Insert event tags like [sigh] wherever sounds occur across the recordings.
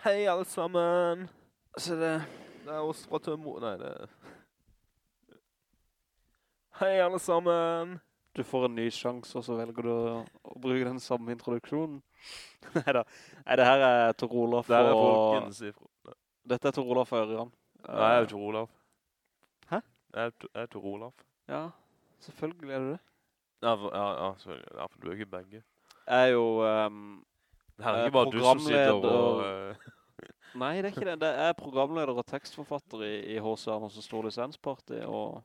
Hei alle sammen. Så det... Det er oss fra Tømmo... Nei, det. Hei alle sammen. Du får en ny sjanse, og så velger du å, å bruke den samme introduksjonen. [laughs] Neida. Nei, det her er Tor Olaf Det er folkens ifra... Dette er Tor Olav og Ørjan. Nei, jeg er Tor Olav. Hæ? Jeg er, er Tor Olaf. Ja, selvfølgelig er du det. Ja, for, ja, ja, selvfølgelig. Ja, for du er ikke begge. Jeg er jo... ehm, Det er Eh, ikke bare du som sitter og... eh, Nei, det er ikke det. Det er programleder og tekstforfatter i, i H.C. Andersen Stor Lisensparty, og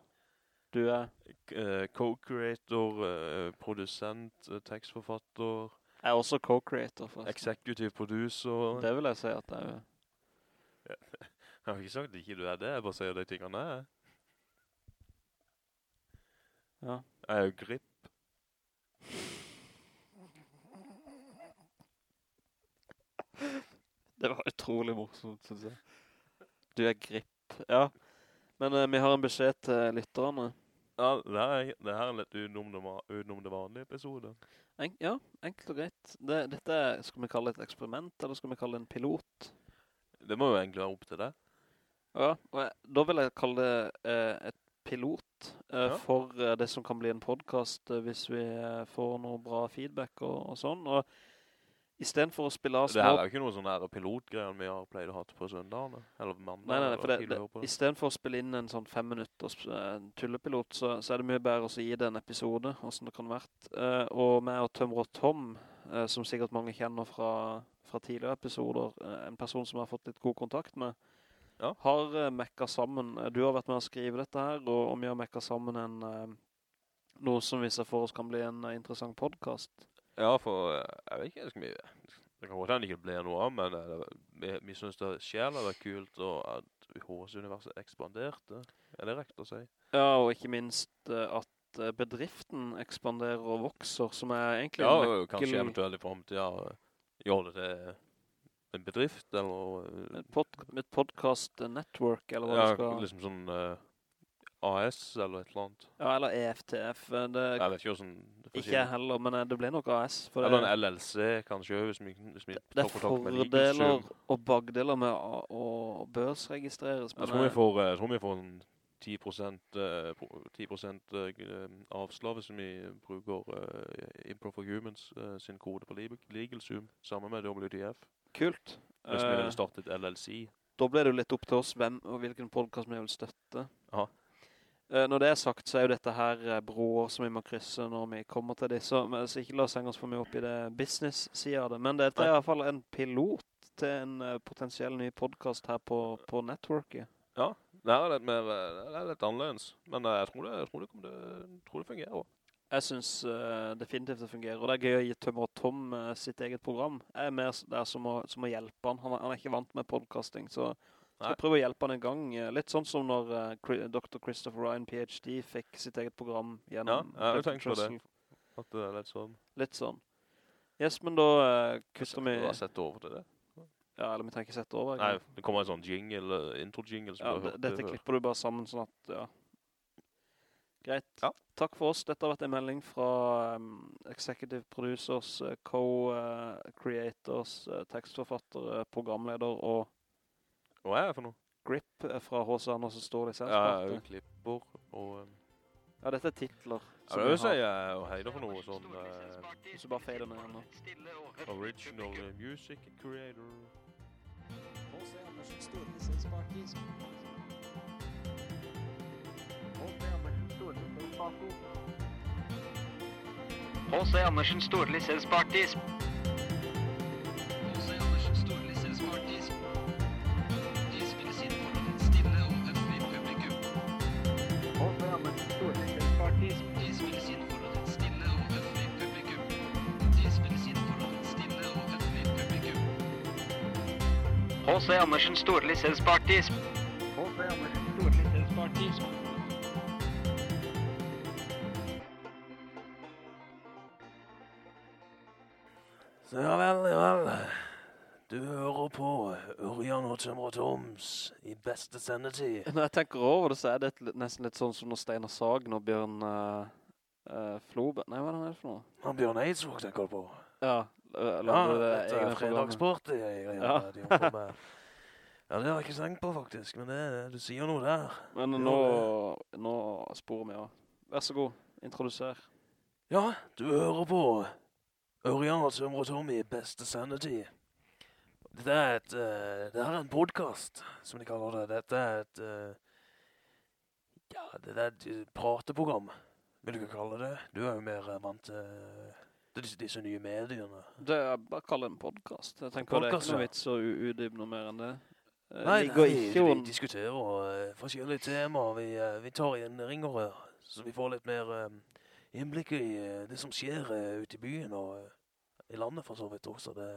du er... eh, co-creator, eh, produsent, eh, tekstforfatter, Jeg er også co-creator, forresten. executive producer. Det vil jeg si at jeg er. [laughs] Jeg har ikke sagt at ikke du er det, jeg bare sier de tingene jeg er. Ja. Jeg er jo grip. [laughs] Det var utrolig morsomt, synes jeg. Du er grip, ja. Men uh, vi har en beskjed til lytterne. Ja, det her er, det her er litt utenom det, utenom det vanlige episode. En, ja, enkelt og greit. Det, dette skal vi kalle et eksperiment, eller skal vi kalle en pilot? Det må jo egentlig være opp til det. Ja, og jeg, da vil jeg kalle det eh, et pilot eh, Ja. for det som kan bli en podcast hvis vi får noe bra feedback og, og sånn. Og i stedet for å spille av Det her er jo ikke noe sånn pilotgreier vi har pleid å ha på søndagene. Eller mandag. Nei, nei, nei, for det, det, i stedet for å spille inn en sånn fem minutters eh, tullepilot, så, så er det mye bedre å gi det en episode, hvordan det kan vært. Uh, og med å tømre Tom, uh, som sikkert mange kjenner fra, fra tidligere episoder, eh, en person som jeg har fått litt god kontakt med, Ja. har mekka sammen, du har vært med å skrive dette her, og, og vi har mekka sammen en, noe som vi ser for oss kan bli en interessant podcast. Ja, for eh, jeg vet ikke, ganske mye. Det kan godt hende ikke bli noe av, men det, vi, vi synes det sjæl er kult, og at HS-universet ekspanderte. Er det rekt å si? Ja, og ikke minst eh, at eh, bedriften ekspanderer og vokser, som er egentlig Ja, kanskje eventuelt i fremtiden gjør det til en bedrift, eller... eh, Et, pod et podcast network, eller hva ja, det skal... liksom sånn eh, AS eller et eller annet. Ja, eller EFTF. eh, Det, Jeg vet ikke hvordan det ikke jeg heller, men eh, det ble nok AS. Eller en LLC, kanskje, hvis vi, hvis vi det er fordeler og bagdeler med å, å børsregistreres. Jeg tror vi eh, får, jeg tror vi får en 10%, eh, 10% eh, avslag hvis vi bruker Improv for Humans sin kode på Leg- LegalZoom, sammen med WTF. Kult. Hvis vi ville startet LLC. da ble det jo litt opp til oss hvem og hvilken podcast vi vil støtte. Ja. Eh, når det er sagt, så er jo dette her eh, broer som vi må krysse når vi kommer til disse. Men, så ikke la oss henge oss for mye opp i det business-siden av det. Men dette er i hvert fall en pilot til en eh, potensiell ny podcast her på, på networket. Ja, det er litt mer, det er litt annerledes. Men jeg tror det, jeg tror det, jeg tror det fungerer. Jeg synes uh, definitivt det fungerer, og det er gøy å gi Tømmer og Tom uh, sitt eget program. Jeg er mer der som å, som å hjelpe han. han. Han er ikke vant med podcasting, så. Skal prøve å hjelpe han en gang. eh, Litt sånn som når eh, Dr. Christopher Ryan, PhD, fikk sitt eget program Ja, gjennom jeg har tenkt på det. At det er litt sånn. Litt sånn. Yes, men da uh, kutter vi... Du har sett over til det. Ja, eller vi trenger ikke sette over. Nei, det kommer en sånn jingle, intro-jingle som Ja, du har hørt dette det klipper du bare sammen sånn at, ja. Greit. Ja. Takk for oss. Dette har vært en melding fra um, Executive Producers, Co-Creators, tekstforfattere, programleder og Hva er det for noe? Grip eh, fra H.C. Andersen står i Ja, jeg er selskapet. jo klipper, og... Um... Ja, dette er titler. Ja, det vi vil si har. jeg er heider for noe sånn eh, Hvis du bare fader ned nå. original eh, music creator. H.C. Andersen Storlisenspartis. H.C. Andersen Storlisenspartis. H.C. Andersen Storlisenspartis. H.C. Andersen Storlisenspartis. H.C. Tømmer Toms i beste sendetid. Når jeg tenker over det, så er det nesten litt sånn som når Steinar Sagen og Bjørn uh, Flobe... Nei, hva er det han er for noe? Han Bjørn Eidsvåg tenker på. Ja, Ja, det dette er programmet? fredagsparty. jeg- Ja. de holder på med. Ja, det har jeg ikke tenkt på faktisk, men det, du sier noe der. Men nå, nå sporer vi av. Vær så god, introduser. Ja, du hører på Ørjan og Sømre og Tommy i beste sendetid. Dette er et, uh, det her er en podcast, som de kaller det. Dette er et, uh, ja, det er et eh, prateprogram, vil du ikke kalle det. Du er jo mer vant til disse, disse nye mediene. Det er bare å kalle det en podcast. Jeg tenker det er ikke noe ja. vits å utdype noe mer enn det. Nei, ligger nei, vi, vi diskuterer forskjellige temaer. Vi, vi tar inn ringere, så vi får litt mer innblikk i det som skjer ute i byen og i landet for så vidt også. Det,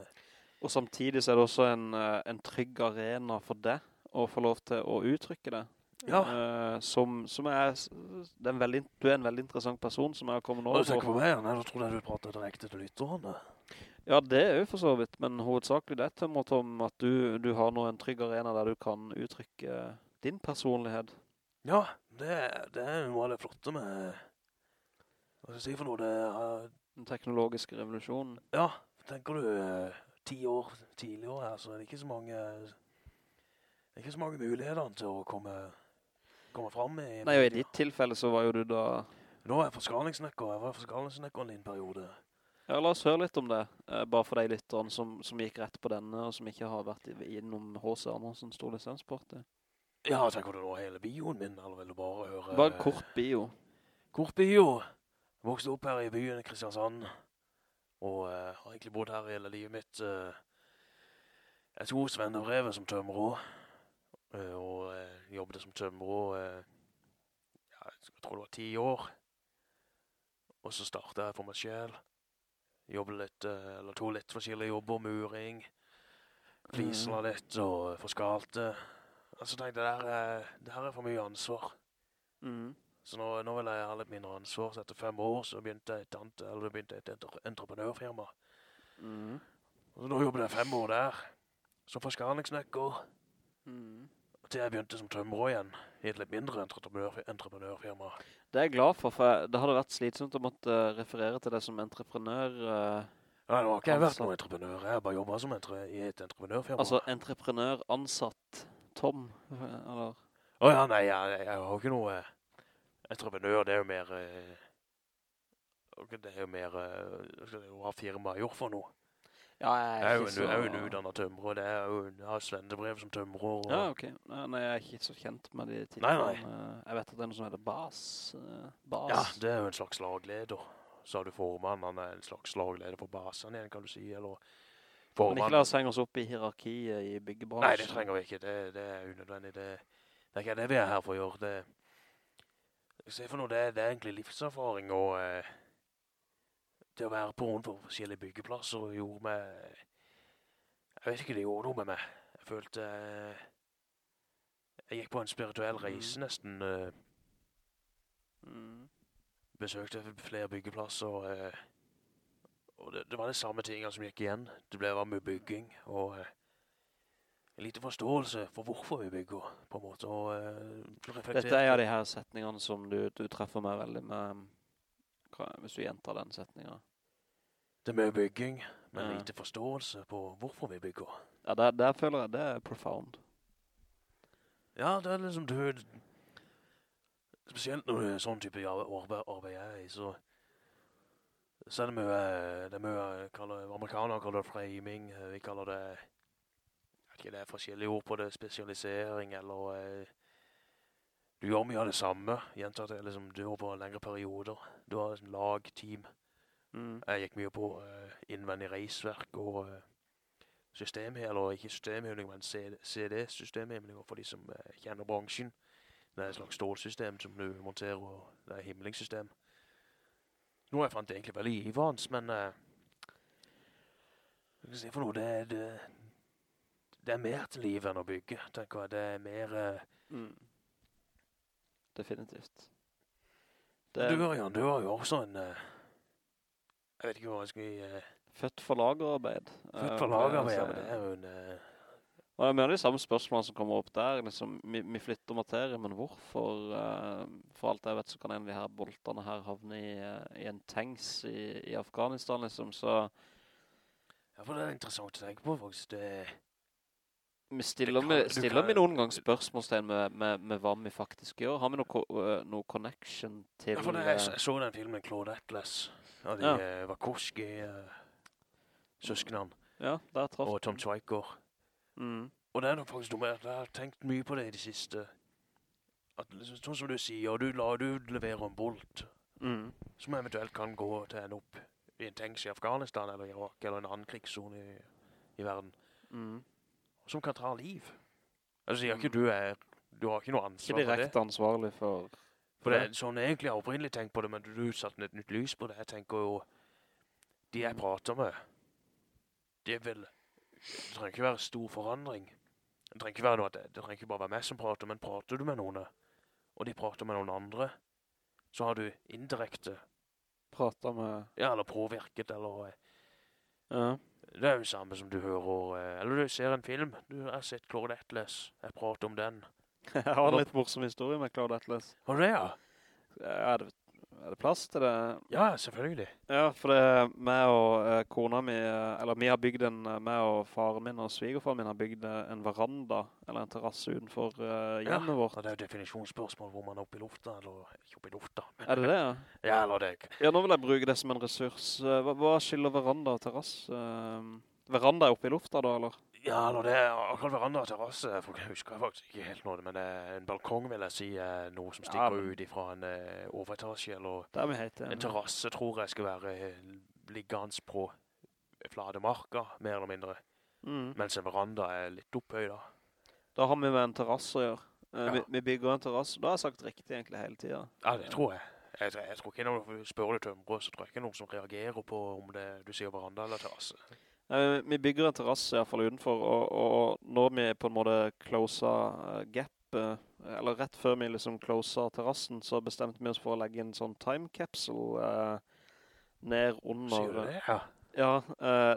Og samtidig så er det også en, eh, en trygg arena for deg å få lov til å uttrykke det. Ja. Uh, som, som er, er veldig, du er en veldig interessant person som jeg har kommet over. du tenker på meg, nei, da tror jeg du prater direkte til lytterne. Ja, det er jo for så vidt, men hovedsakelig det til måte om at du, du har nå en trygg arena der du kan uttrykke din personlighet. Ja, det, er- det er noe av det flotte med, hva skal jeg si for noe, det er, Den teknologiske revolusjonen. ja, tenker du eh, ti år tidligere her, så er det ikke så mange, det er ikke så mange muligheter til å komme, komme frem i. Nei, og i ditt tilfelle så var jo du da... Nå er jeg forskalingssnekker. Jeg var forskalingssnekkeren i en periode. Ja, la oss høre litt om det. Eh, bare for de lytterne som, som gikk rett på denne, og som ikke har vært innom H.C. Andersen stor lisensport. Ja, tenker du nå hele bioen min, eller vil du bare høre? Bare kort bio. Kort bio. Vokste opp her i byen i Kristiansand. Og uh, har egentlig bodd her hele livet mitt. Uh, jeg tok svennebrevet som tømrer. Uh, og uh, jobbet som tømrer uh, ja, jeg tror det var ti år. Og så startet jeg for meg selv. Jobbet litt, eh, eller to litt forskjellige jobber, muring. Flisla litt og forskalte. Og så tenkte jeg, er- det her er for mye ansvar. Mhm. Så nå, nå vil jeg ha litt mindre ansvar. Så etter fem år så begynte jeg et, annet, eller begynte et entre- entreprenørfirma. Mm. Og nå jobbet jeg fem år der. Som forskarningsnekker. Mm. Til jeg begynte som tømrer igjen. I et litt mindre entreprenør, entreprenørfirma. Det er jeg glad for, for det hadde vært slitsomt å måtte eh, referere til det som entreprenør. Uh Nei, nå har ikke jeg vært noen entreprenør. Jeg har bare jobbet som entre, i et entreprenørfirma. altså entreprenør, ansatt, Tom, eller... Å ja, nei, jeg, jeg, har ikke noe eh, entreprenør. Det er jo mer eh, Det er jo mer eh, Hva jeg firmaet gjort for noe? Ja, Jeg er ikke så... jeg er jo en utdannet tømrer. Det er jo, jeg har svennebrev som tømrer. Og, Ja, ok. Nei, jeg er ikke så kjent med de titlene. nei. nei. Jeg vet at det er noe som heter Bas. eh, Bas. Ja, det er jo en slags lagleder. Så har du formann, han er en slags lagleder for basen igjen, kan du si, eller Men ikke la oss henge oss opp i hierarkiet i byggebransjen. Nei, det trenger vi ikke. Det, det er unødvendig. Det, det er ikke det vi er her for å gjøre. Det, jeg for noe, det, det er egentlig livserfaring og eh, det å være på rundt på forskjellige byggeplasser gjorde meg Jeg vet ikke, det gjorde noe med meg. Jeg følte eh, Jeg gikk på en spirituell reise nesten. eh, Mm. besøkte flere byggeplasser. Eh, og det, det var de samme tingene som gikk igjen. Det ble var mye bygging og eh, en lite forståelse for hvorfor vi bygger, på en måte. Og, uh, Dette er av de her setningene som du, du treffer meg veldig med, hva, hvis du gjentar den setningen. Det er mye bygging, men Ja. lite forståelse på hvorfor vi bygger. Ja, der, der føler jeg det er profound. Ja, det er liksom du Spesielt når det er sånn type arbeid, arbeid jeg er i, så så er det mye, det er mye kaller, Amerikanere kaller det framing. Vi kaller det ikke, Det er forskjellige ord på det. Spesialisering eller eh, Du gjør mye av det samme. Gjentatt liksom, du gjør på lengre perioder. Du har liksom lag, team. Mm. Jeg gikk mye på eh, innvendig reisverk og eh, systemheving, eller ikke systemheving, men CD-systemheving for de som eh, kjenner bransjen. Det er et slags stålsystem som du monterer, og det er himmelingssystem. Nå har jeg fant det egentlig veldig ivans, men eh, hva skal jeg si for noe, det, det, det er mer til livet enn å bygge, tenker jeg. Det er mer... Uh... Mm. Definitivt. du, Det Du, Jan, du har jo også en... Uh... jeg vet ikke hva jeg skal eh, født for lagerarbeid. Født for lagerarbeid, men det er jo en... Og det er de samme spørsmålene som kommer opp der, liksom, vi, vi flytter materie, men hvorfor? for alt jeg vet så kan en av de her boltene her havne i, i en tanks i, i Afghanistan, liksom, så Ja, for det er interessant å tenke på, faktisk. Det, Vi stiller, kan- vi, stiller kan- vi noen gang spørsmålstegn med, med, med hva vi faktisk gjør? Har vi noe, øh, noe connection til... ja, for det, eh, jeg, jeg så den filmen Claude Atlas, av de Ja. ja. Wachowski-søsknene, ja, der traff og Tom Twyker. Mm. Og det er nok faktisk dumme, jeg har tenkt mye på det i det siste. At, liksom, sånn som du sier, du, la, du leverer en bolt, Mm. som eventuelt kan gå til en opp i en tanks i Afghanistan eller Irak, eller en annen krigszone i, i verden, Mm. Som kan ta liv. Altså, sier ikke du er, du har ikke noe ansvar for det. Ikke direkte ansvarlig for... For det er sånn jeg egentlig har opprinnelig tenkt på det, men du, du satte et nytt lys på det. Jeg tenker jo, de jeg prater med, det vil, det trenger ikke være stor forandring. Det trenger ikke være noe, at det, det trenger ikke bare være meg som prater, men prater du med noen, og de prater med noen andre, så har du indirekte, Prater med... ja, eller påvirket, eller, eh, Ja. Det er jo det samme som du hører, eh, eller du ser en film, du har sett Claude Atlas, jeg prater om den. [laughs] Jeg har en litt morsom historie med Claude Atlas. Har du det, ja? Ja, det, er det plass til det? Ja, selvfølgelig. Ja, for det meg og eh, kona mi, eh, eller vi har bygd en, eh, meg og faren min og svigerfaren min har bygd en veranda, eller en terrasse utenfor eh, hjemmet vårt. Ja, det er jo definisjonsspørsmål hvor man er oppe i lufta, eller ikke oppe i lufta. men- Er det det, ja? Ja, eller det Ja, nå vil jeg bruke det som en ressurs. Hva, hva skiller veranda og terrasse? Veranda er oppe i lufta da, eller? Ja, eller det akkurat veranda og terrasse. Jeg jeg husker faktisk ikke helt noe, men er en balkong, vil jeg si, er noe som stikker Ja, ut ifra en eh, overetasje, eller Det er en terrasse tror jeg skal være eh, liggende på flade marka, mer eller mindre. Mm. Mens en veranda er litt opphøy da. Da har vi med en terrasse å gjøre. Eh, Ja. vi, vi bygger en terrasse. Da har jeg sagt riktig egentlig hele tiden. Ja, det tror jeg. Jeg, jeg, jeg tror ikke når du spør det tømrer, så tror jeg ikke noen som reagerer på om det, du sier veranda eller terrasse. Vi bygger en terrasse i hvert fall utenfor, og, og når vi på en måte closa uh, gap, eh, eller rett før vi liksom closer terrassen, så bestemte vi oss for å legge en sånn time capsule eh, ned under... Sier du det? Ja. Ja, eh,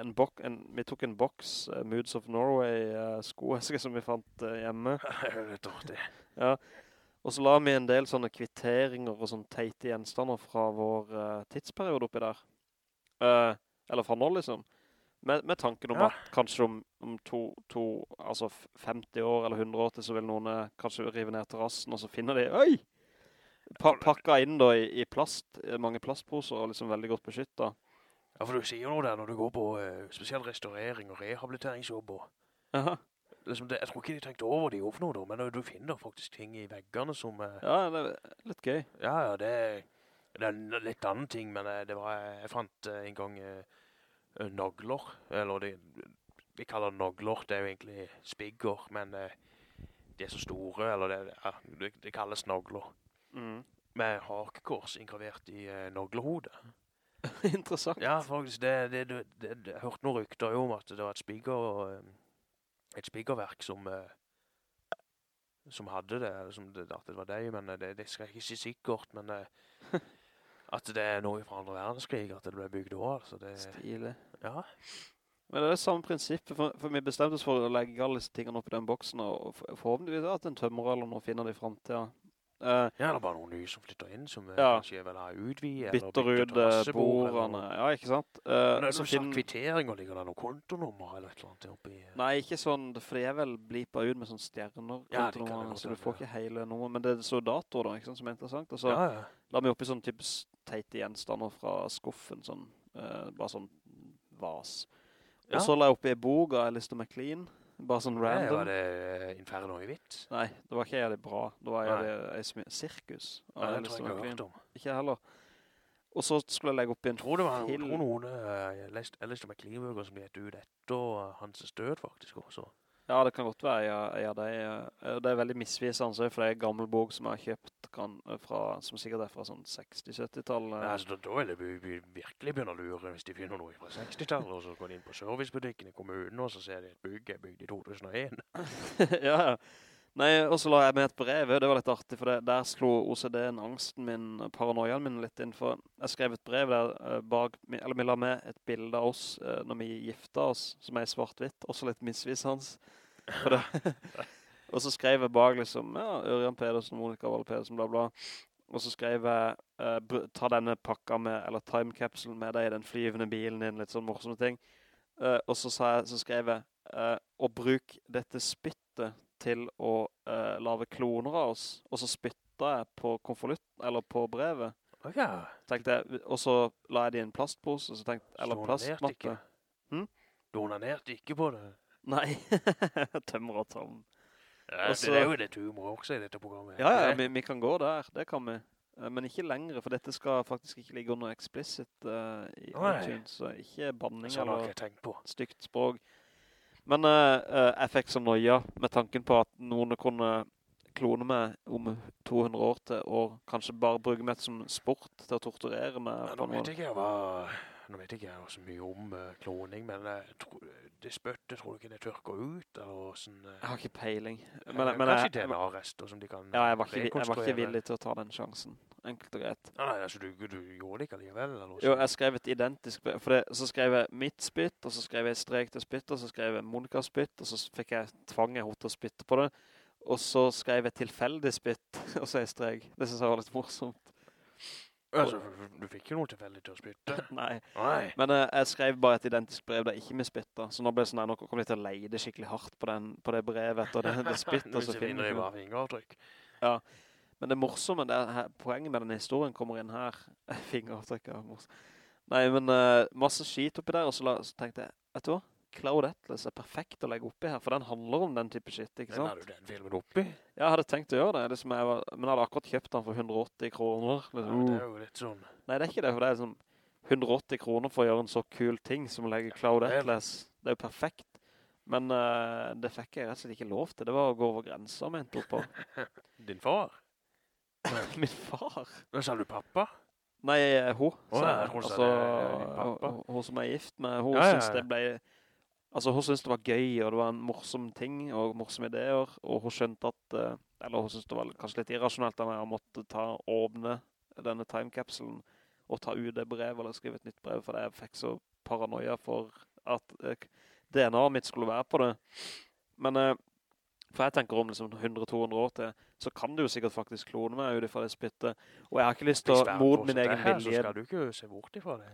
en bok, en, vi tok en boks, eh, Moods of Norway uh, skoeske [laughs] som vi fant eh, hjemme. [laughs] Det er. Ja, og så la vi en del sånne kvitteringer og sånne teite gjenstander fra vår eh, tidsperiode oppi der. Eh, eller fra nå liksom. Med, med tanken om Ja. at kanskje om, om to, to, altså 50 år eller 100 år til så vil noen eh, kanskje rive ned terrassen, og så finner de, oi! Pa pakka inn da i, i plast, eh, mange plastposer, og liksom veldig godt beskyttet. Ja, for du sier jo noe der når du går på uh, spesiell restaurering og rehabiliteringsjobb. Og, Liksom det, jeg tror ikke de tenkte over de for noe da, men du finner faktisk ting i veggene som... Uh, Ja, det er litt gøy. ja, ja, det, det er litt annen ting, men uh, det var, jeg fant en gang eh, eh, nagler, eller de, vi kaller det nagler, det er jo egentlig spigger, men eh, de er så store, eller det, ja, det, det kalles nagler, Mm. med hakekors inkravert i uh, naglehodet. [laughs] Interessant. Ja, faktisk, det, det, det, det, jeg hørte noen rykter jo om at det var et spigger, eh, et spiggerverk som, eh, som hadde det, eller som det, at det var deg, men eh, det, det skal jeg ikke si sikkert, men eh, [laughs] at det er noe fra andre verdenskrig, at det ble bygd også, altså det, Stilig. ja. Men det er det samme prinsippet, for, for vi bestemte oss for å legge alle disse tingene opp i den boksen, og forhåpentligvis at en tømmer eller noe finner det i fremtiden. Uh, Ja, det er bare noen nye som flytter inn, som eh, Ja. kanskje vil ha utvidet, bytter ut eh, bordene, ja, ikke sant? Uh, Men er det sånn finner- kvitteringer, ligger det noen kontonummer eller et eller annet oppi? Uh. Nei, ikke sånn, for det er vel blipet ut med sånne stjerner, Ja, så du får ikke hele nummer, men det er så dator da, ikke sant, som er interessant. Og så Ja, ja. la vi oppi sånn type s- teite gjenstander fra skuffen, sånn, uh, bare sånn vas. Og så la jeg opp en boga Alistair McLean, bare sånn random. Nei, var det eh, Inferno i hvitt? Nei, det var ikke jeg det bra. Det var Nei. jeg det smi- sirkus. Ja, det tror Alistair jeg ikke jeg hørt om. Ikke heller. Og så skulle jeg legge opp i en film. tror det var tror noen uh, Alistair McLean-bøker som gitt ut etter hans død faktisk også. Ja, det kan godt være jeg, jeg, det, eh, det er veldig misvisende, for det er en gammel bok som jeg har kjøpt, kan, eh, fra, som sikkert er fra sånn 60-70-tallet. Ja, altså, da, vil jeg virkelig begynne å lure hvis de finner noe fra 60-tallet, og så går de inn på servicebutikken i kommunen, og så ser de et bygg er bygd i 2001. [laughs] ja, ja. Nei, og så la jeg med et brev, det var litt artig, for det, der slo OCD-en, angsten min, paranoiaen min litt inn, for jeg skrev et brev der eh, eller vi la med et bilde av oss eh, når vi gifta oss, som er svart-hvitt, også litt missvis, hans. [laughs] og så skrev jeg bak liksom, ja, Ørjan Pedersen, Monika Wall-Pedersen, bla bla. Og så skrev jeg, eh, ta denne pakka med, eller timecapsule med deg i den flyvende bilen din, litt sånn morsomme ting. Eh, og så, sa jeg, så skrev jeg, og bruk dette spyttet til å uh, lave kloner av oss. Og så spytta jeg på konvolutt, eller på brevet. Ok. ja. Jeg, og så la jeg det i en plastpose, så tenkte, eller plastmatte. plastmappe. Hm? Du onanerte ikke på det. Nei, [laughs] tømmer og tom. Ja, Også, det er jo litt humor også i dette programmet. Ja, ja, vi, vi kan gå der, det kan vi. Eh, Men ikke lengre, for dette skal faktisk ikke ligge under explicit uh, i Nei. iTunes, så ikke banning Sånn eller stygt språk. Men eh, jeg fikk så nøya med tanken på at noen kunne klone meg om 200 år til, og kanskje bare bruke meg som sport til å torturere meg. Nå vet ikke jeg hva... Nå vet ikke jeg så mye om uh, kloning, men jeg tror, det spøttet tror du ikke det tørker ut, eller sånn... Jeg har ikke peiling. Men, Men, men kanskje jeg, DNA-rester som de kan ja, jeg, var ikke, jeg var ikke villig til å ta den sjansen. Enkelt og greit. Nei, nei, altså du, du gjorde det ikke alligevel, eller noe Jo, jeg skrev et identisk brev, for det, så skrev jeg mitt spytt, og så skrev jeg strek til spytt, og så skrev jeg Monika spytt, og så fikk jeg tvanget henne til å spytte på det. Og så skrev jeg tilfeldig spytt, [laughs] og så jeg strek. Det synes jeg var litt morsomt. Altså, du fikk jo noe tilfeldig til å spytte. [laughs] Nei. Nei. Men uh, jeg skrev bare et identisk brev der ikke med spytt så nå ble det sånn, nei, nå kommer jeg til å leide skikkelig hardt på, den, på det brevet etter det, det [laughs] spyttet, og finner så jeg bare fingeravtrykk. fingeravtrykk. Men det morsomme, det er, her- poenget med denne historien kommer inn her. [laughs] Fingeravtrykket er morsomt. Nei, men uh, masse skit oppi der, og så, la, så tenkte jeg, vet du hva? Cloud Atlas er perfekt å legge oppi her, for den handler om den type shit, ikke sant? Den har du den filmen oppi? Ja, jeg hadde tenkt å gjøre det, liksom jeg var, men jeg hadde akkurat kjøpt den for 180 kroner. Ja, Liksom. det er jo litt sånn... Nei, det er ikke det, for det er sånn 180 kroner for å gjøre en så kul ting som å legge Cloud vel. Atlas. Det er jo perfekt. Men uh, det fikk jeg rett og slett ikke lov til. Det var å gå over grenser, mente på. [laughs] Din far? [laughs] Min far? Hva sa du, pappa? Nei, hun. Sa hun altså, hun- hun som er gift med, hun Ja, ja, synes det ble... Altså, hun synes det var gøy, og det var en morsom ting, og morsomme ideer, og hun skjønte at, eh, eller hun synes det var kanskje litt irrasjonelt av meg å måtte ta, åpne denne timecapsulen, og ta ut det brevet, eller skrive et nytt brev, for jeg fikk så paranoia for at eh, DNA-et mitt skulle være på det. Men, eh, for jeg tenker om liksom 100-200 år til, så kan du jo sikkert faktisk klone meg ut ifra det spyttet, og jeg har ikke lyst til å, mot min egen her, Så skal du ikke se bort ifra det.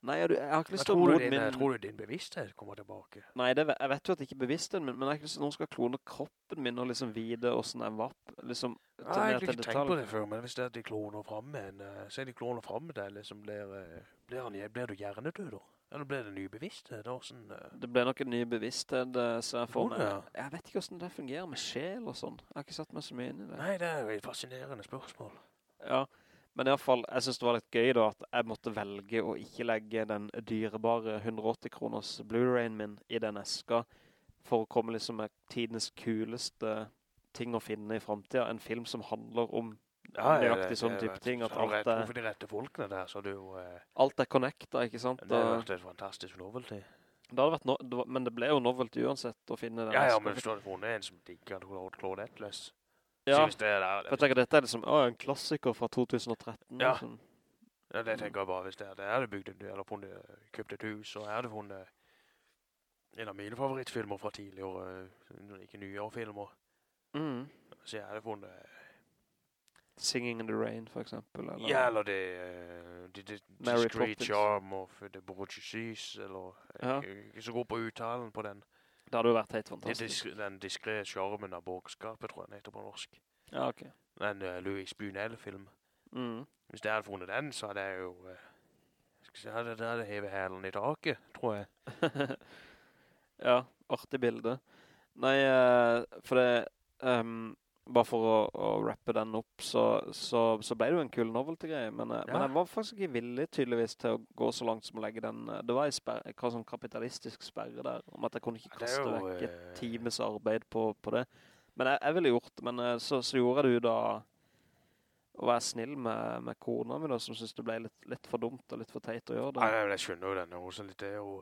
Nei, jeg, jeg har ikke lyst til å mot din, min... tror du din bevissthet kommer tilbake. Nei, det, jeg vet jo at det ikke er bevisstheten min, men jeg har ikke lyst til noen skal klone kroppen min og liksom vite hvordan jeg vapp. liksom, Nei, jeg har ikke tenkt på det før, men hvis det er at de kloner frem en, eh, så er de kloner frem deg, liksom blir, eh, blir, han, blir du hjernedød da? Eller ble det ny bevissthet da? Sånn, uh... Det ble nok en ny bevissthet, eh, så jeg får det? Jeg vet ikke hvordan det fungerer med sjel og sånn. Jeg har ikke satt meg så mye inn i det. nei, det er jo et fascinerende spørsmål. Ja, men i hvert fall, jeg synes det var litt gøy da, at jeg måtte velge å ikke legge den dyrebare 180 kroners Blu-rayen min i den eska, for å komme liksom med tidens kuleste ting å finne i fremtiden. En film som handler om nøyaktig sånn type ting, at du alt er, For de rette folkene der, så det er eh, alt er connecta, ikke sant? Det har vært et fantastisk novelty. det hadde vært no det var, men det ble jo novelty uansett å finne den Ja, ja, men hvis du hadde funnet en som digger Claude Claude Atlas, ja, det er der, for jeg tenker dette er liksom, å, en klassiker fra 2013. Ja. Liksom. Ja, det tenker jeg bare hvis det er det. Jeg hadde bygd en, eller funnet, kjøpt et hus, og jeg hadde funnet en av mine favorittfilmer fra tidligere, eh, ikke nyere filmer. Mm. Så jeg hadde funnet, Singing in the Rain, for eksempel. Eller? ja, eller det, uh, de, de, Discreet. Charm of the Borgies, eller, Ja. jeg så god på uttalen på den. Det hadde jo vært helt fantastisk. disk, den diskrete charmen av borgerskapet, tror jeg den heter på norsk. Ja, ok. Den uh, Louis Bunel-film. Mm. Hvis jeg hadde funnet den, så hadde jeg jo, uh, jeg si, hadde, det hadde hevet hælen i taket, tror jeg. [laughs] ja, artig bilde. Nei, uh, for det, ehm, bare for å, å rappe den opp, så, så, så ble det jo en kul novelty-greie, men, ja. men jeg var faktisk ikke villig tydeligvis til å gå så langt som å legge den, eh, det var en sperre, en sånn kapitalistisk sperre der, om at jeg kunne ikke kaste jo, vekk et eh, times arbeid på, på det. Men jeg, jeg ville gjort det, men eh, så, så gjorde jeg det ut av å være snill med, med kona mi da, som synes det ble litt, litt for dumt og litt for teit å gjøre det. Nei, men jeg skjønner jo den også litt. Det er jo,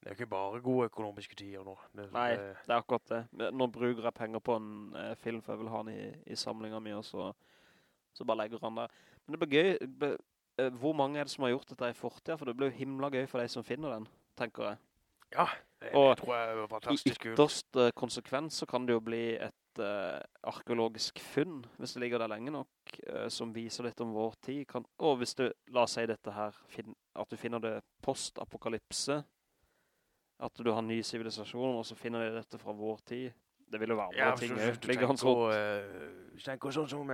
det er jo ikke bare gode økonomiske tider nå. Det, Nei, det, det er akkurat det. Nå bruker jeg penger på en eh, film, for jeg vil ha den i, i samlingen min, og så, så bare legger han der. Men det blir gøy. det eh, hvor mange er det som har gjort dette i fortiden? For det blir jo himla gøy for de som finner den, tenker jeg. ja, det, Og det tror jeg er I fantastisk kult. ytterste konsekvens så kan det jo bli et eh, arkeologisk funn, hvis det ligger der lenge nok, eh, som viser litt om vår tid. Kan, og hvis du, la oss si dette her, fin, at du finner det post-apokalypse, At du har ny sivilisasjon, og så finner de dette fra vår tid. Det vil jo være Ja, ting. så du tenker, du tenker sånn som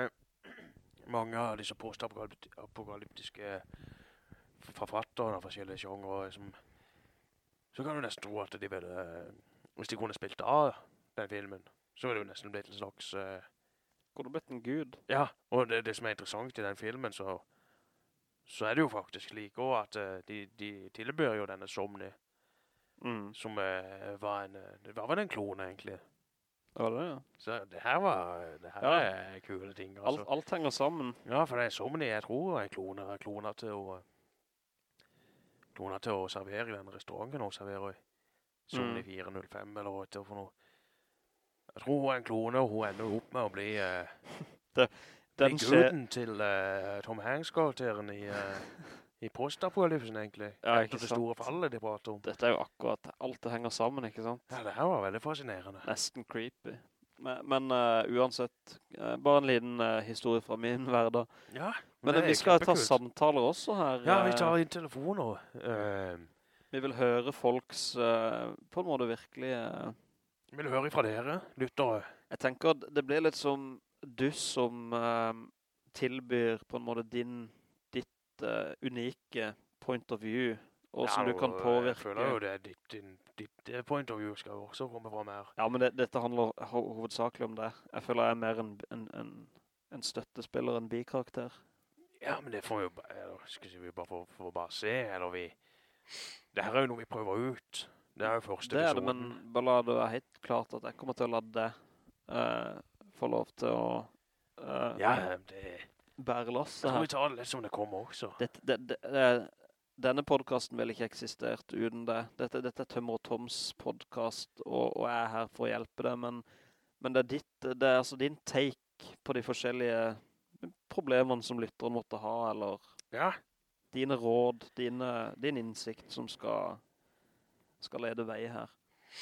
mange av disse postapokalyptiske forfatterne av forskjellige sjonger, som så kan du nesten tro at de ville eh, Hvis de kunne spilt av den filmen, så ville det jo nesten blitt en slags eh, Kunne blitt en gud. Ja, og det, det som er interessant i den filmen, så, så er det jo faktisk slik også at uh, de, de tilbyr jo denne Somni, Mm. som uh, var en eh, Det var vel en klone, egentlig. Det var det, ja. Så det her var Det her Ja. er kule ting, altså. Alt, alt henger sammen. Ja, for det er så mye jeg tror er kloner, er kloner til å kloner til å servere i den restauranten og servere i Sony Mm. 405 eller hva det for noe. Jeg tror hun er en klone, og hun ender opp med å bli eh, [laughs] Den bli skjer... guden til uh, Tom Hanks-karakteren i, uh, [laughs] i postapokalypsen, egentlig. Ja, ikke det store fallet de prater om. Dette er jo akkurat alt det henger sammen, ikke sant? Ja, det her var veldig fascinerende. Nesten creepy. Men, men uh, uansett, uh, bare en liten uh, historie fra min [laughs] hverdag. Ja, Men er vi skal ta samtaler også her. Ja, vi eh, tar inn telefoner. Vi vil høre folks, på en måte virkelig... vi vil høre fra dere, lyttere. jeg tenker det blir litt som du som tilbyr på en måte din, ditt eh, unike point of view, og som du kan eh, påvirke. Jeg føler jo det, ditt, din, ditt eh, point of view skal jo også komme fra her. Ja, men det, dette handler ho hovedsakelig om det. Jeg føler jeg er mer en, en, en, en støttespiller, en bikarakter. Ja, men det får vi jo eller skal si, vi bare får, får bare se, eller vi... Det her er jo noe vi prøver ut. Det er jo første Det er det, episoden. men bare la det være helt klart at jeg kommer til å la det eh, få lov til å Uh, Ja, det... bære lasset Så må vi ta det litt som det kommer også. Det, det, det, denne podcasten ville ikke eksistert uten det. Dette, dette er Tømmer og Toms podcast, og, og jeg er her for å hjelpe deg, men, men det er ditt, det er altså din take på de forskjellige problemene som lytteren måtte ha, eller Ja, dine råd, dine, din innsikt som skal, skal lede vei her.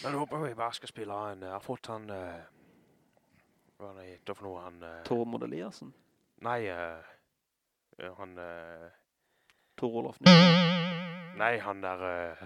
men jeg håper vi bare skal spille av en... Jeg har fått han... eh, hva han heter for noe? Han... eh, Tormod Eliassen, nei, eh, eh, han... eh, Tor Olof Nyborg. nei, han der...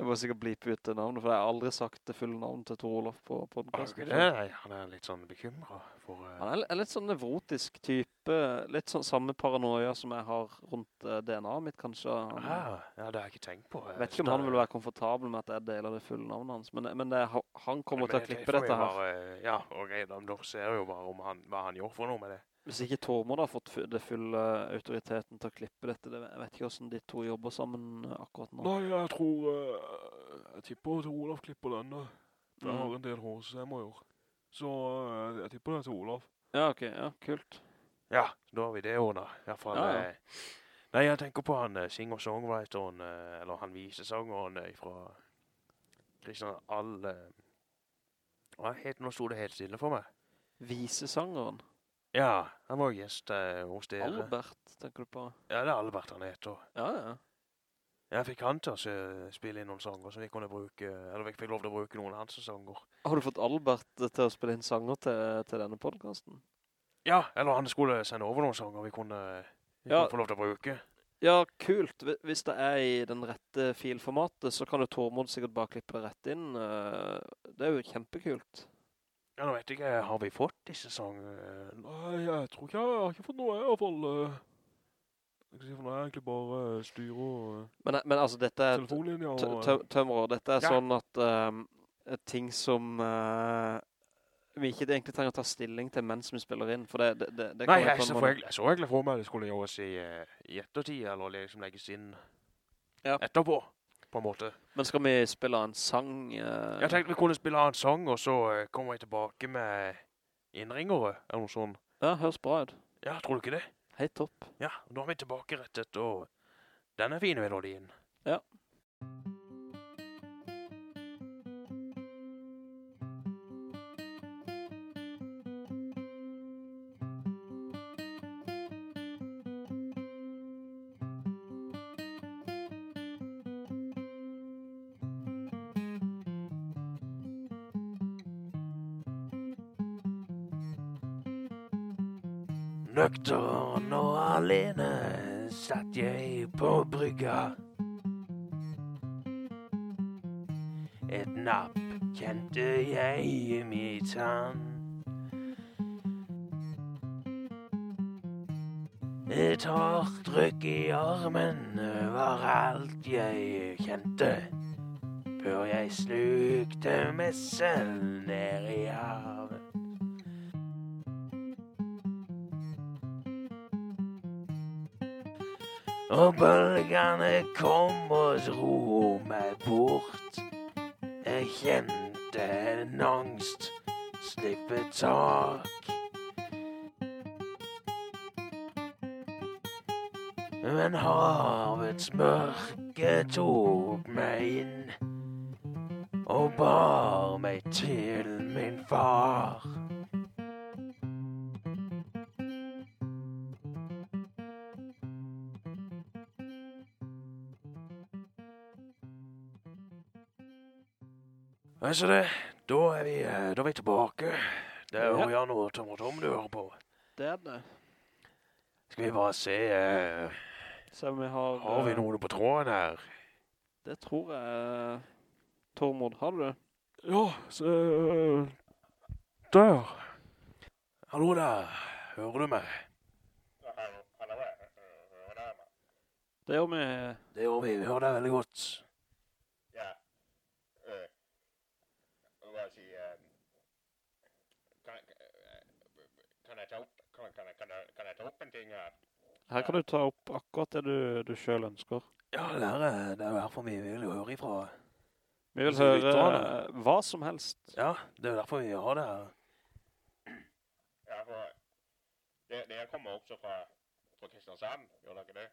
eh, Jeg må sikkert blipe ut det navnet, for jeg har aldri sagt det fulle navnet til Tor Olof på podcasten. Nei, han er litt sånn bekymret for... Uh... Han er, litt sånn nevrotisk type, litt sånn samme paranoia som jeg har rundt uh, DNA-et mitt, kanskje. Han, ah, ja, det har jeg ikke tenkt på. Jeg vet ikke om han vil være komfortabel med at jeg deler det fulle navnet hans, men, men det, han kommer han kommer til å klippe dette her. Bare, ja, og Reidam da ser jo bare om han, hva han gjør for noe med det. Hvis ikke Tormod har fått det fulle autoriteten til å klippe dette, det, jeg vet ikke hvordan de to jobber sammen akkurat nå. Nei, jeg tror... eh, jeg tipper til Olav klipper den, For jeg Mm. har en del hos jeg må gjøre. Så eh, jeg tipper det til Olav. Ja, ok, ja, kult. Ja, da har vi det ordnet. I hvert fall... Ja, ja. eh, Nei, jeg tenker på han singer-songwriteren, eller han visesangeren fra Kristian All... Hva heter nå stod det helt stille for meg? Visesangeren. Ja, han var jo gjest eh, hos dere. Albert, tenker du på? Ja, det er Albert han heter. Ja, ja. Jeg fikk han til å spille inn noen sanger, som vi kunne bruke, eller vi fikk lov til å bruke noen av hans sanger. Har du fått Albert til å spille inn sanger til, til denne podcasten? Ja, eller han skulle sende over noen sanger vi kunne, vi Ja. kunne få lov til å bruke. Ja, kult. Hvis det er i den rette filformatet, så kan jo Tormod sikkert bare klippe det rett inn. Eh, Det er jo kjempekult. Ja, nå vet jeg ikke, har vi fått i sesong? Nei, jeg tror ikke, jeg har ikke fått noe i hvert fall. eh. Jeg kan si for jeg egentlig bare eh, styre og Men, men altså, dette er tømrer. Dette er Ja. sånn at um, ting som uh, vi ikke egentlig trenger å ta stilling til mens vi spiller inn, for det, det, det, det Nei, jeg, så, jeg så egentlig for meg det skulle gjøres i, eh, i ettertid, eller liksom legges inn Ja. etterpå, på en måte. Men skal vi spille en sang? Uh... Jeg tenkte vi kunne spille en sang, og så uh, kommer jeg tilbake med innringere, eller noe sånt. Ja, høres bra ut. Ja, tror du ikke det? Helt topp. Ja, og da er vi tilbake rett etter, og den er fin melodien. Ja. Nøktern og alene satt jeg på brygga. napp kjente jeg i mitt hand. Et hardt rykk i armen var alt jeg kjente, før jeg slukte meg selv ned i havet. Og bølgene kom og dro meg bort. Jeg kjente en angst slippe tak. Men havets mørke tok meg inn og bar meg til min far. Altså det, da er vi, eh, da er vi tilbake. Det er Ja. Ørjan og Tom og Tom du hører på. Det er det. Skal vi bare se, Uh, Se vi har... har vi noe noen på tråden her? Det tror jeg... eh, Tormod, har du det? Ja, så, der. Hallo der, hører du meg? Det gjør vi... Det gjør vi, vi hører deg veldig godt. Ja. Øh, hva si øh, kan, øh, kan jeg ta opp kan, jeg, kan, jeg, kan jeg ta opp en ting her? Her kan du ta opp akkurat det du, du selv ønsker. Ja, det er, det er derfor vi vil høre ifra. Vi vil høre hva som helst. Ja, det er derfor vi har det her. Ja, for det, dere kommer også fra, fra Kristiansand, gjør dere det?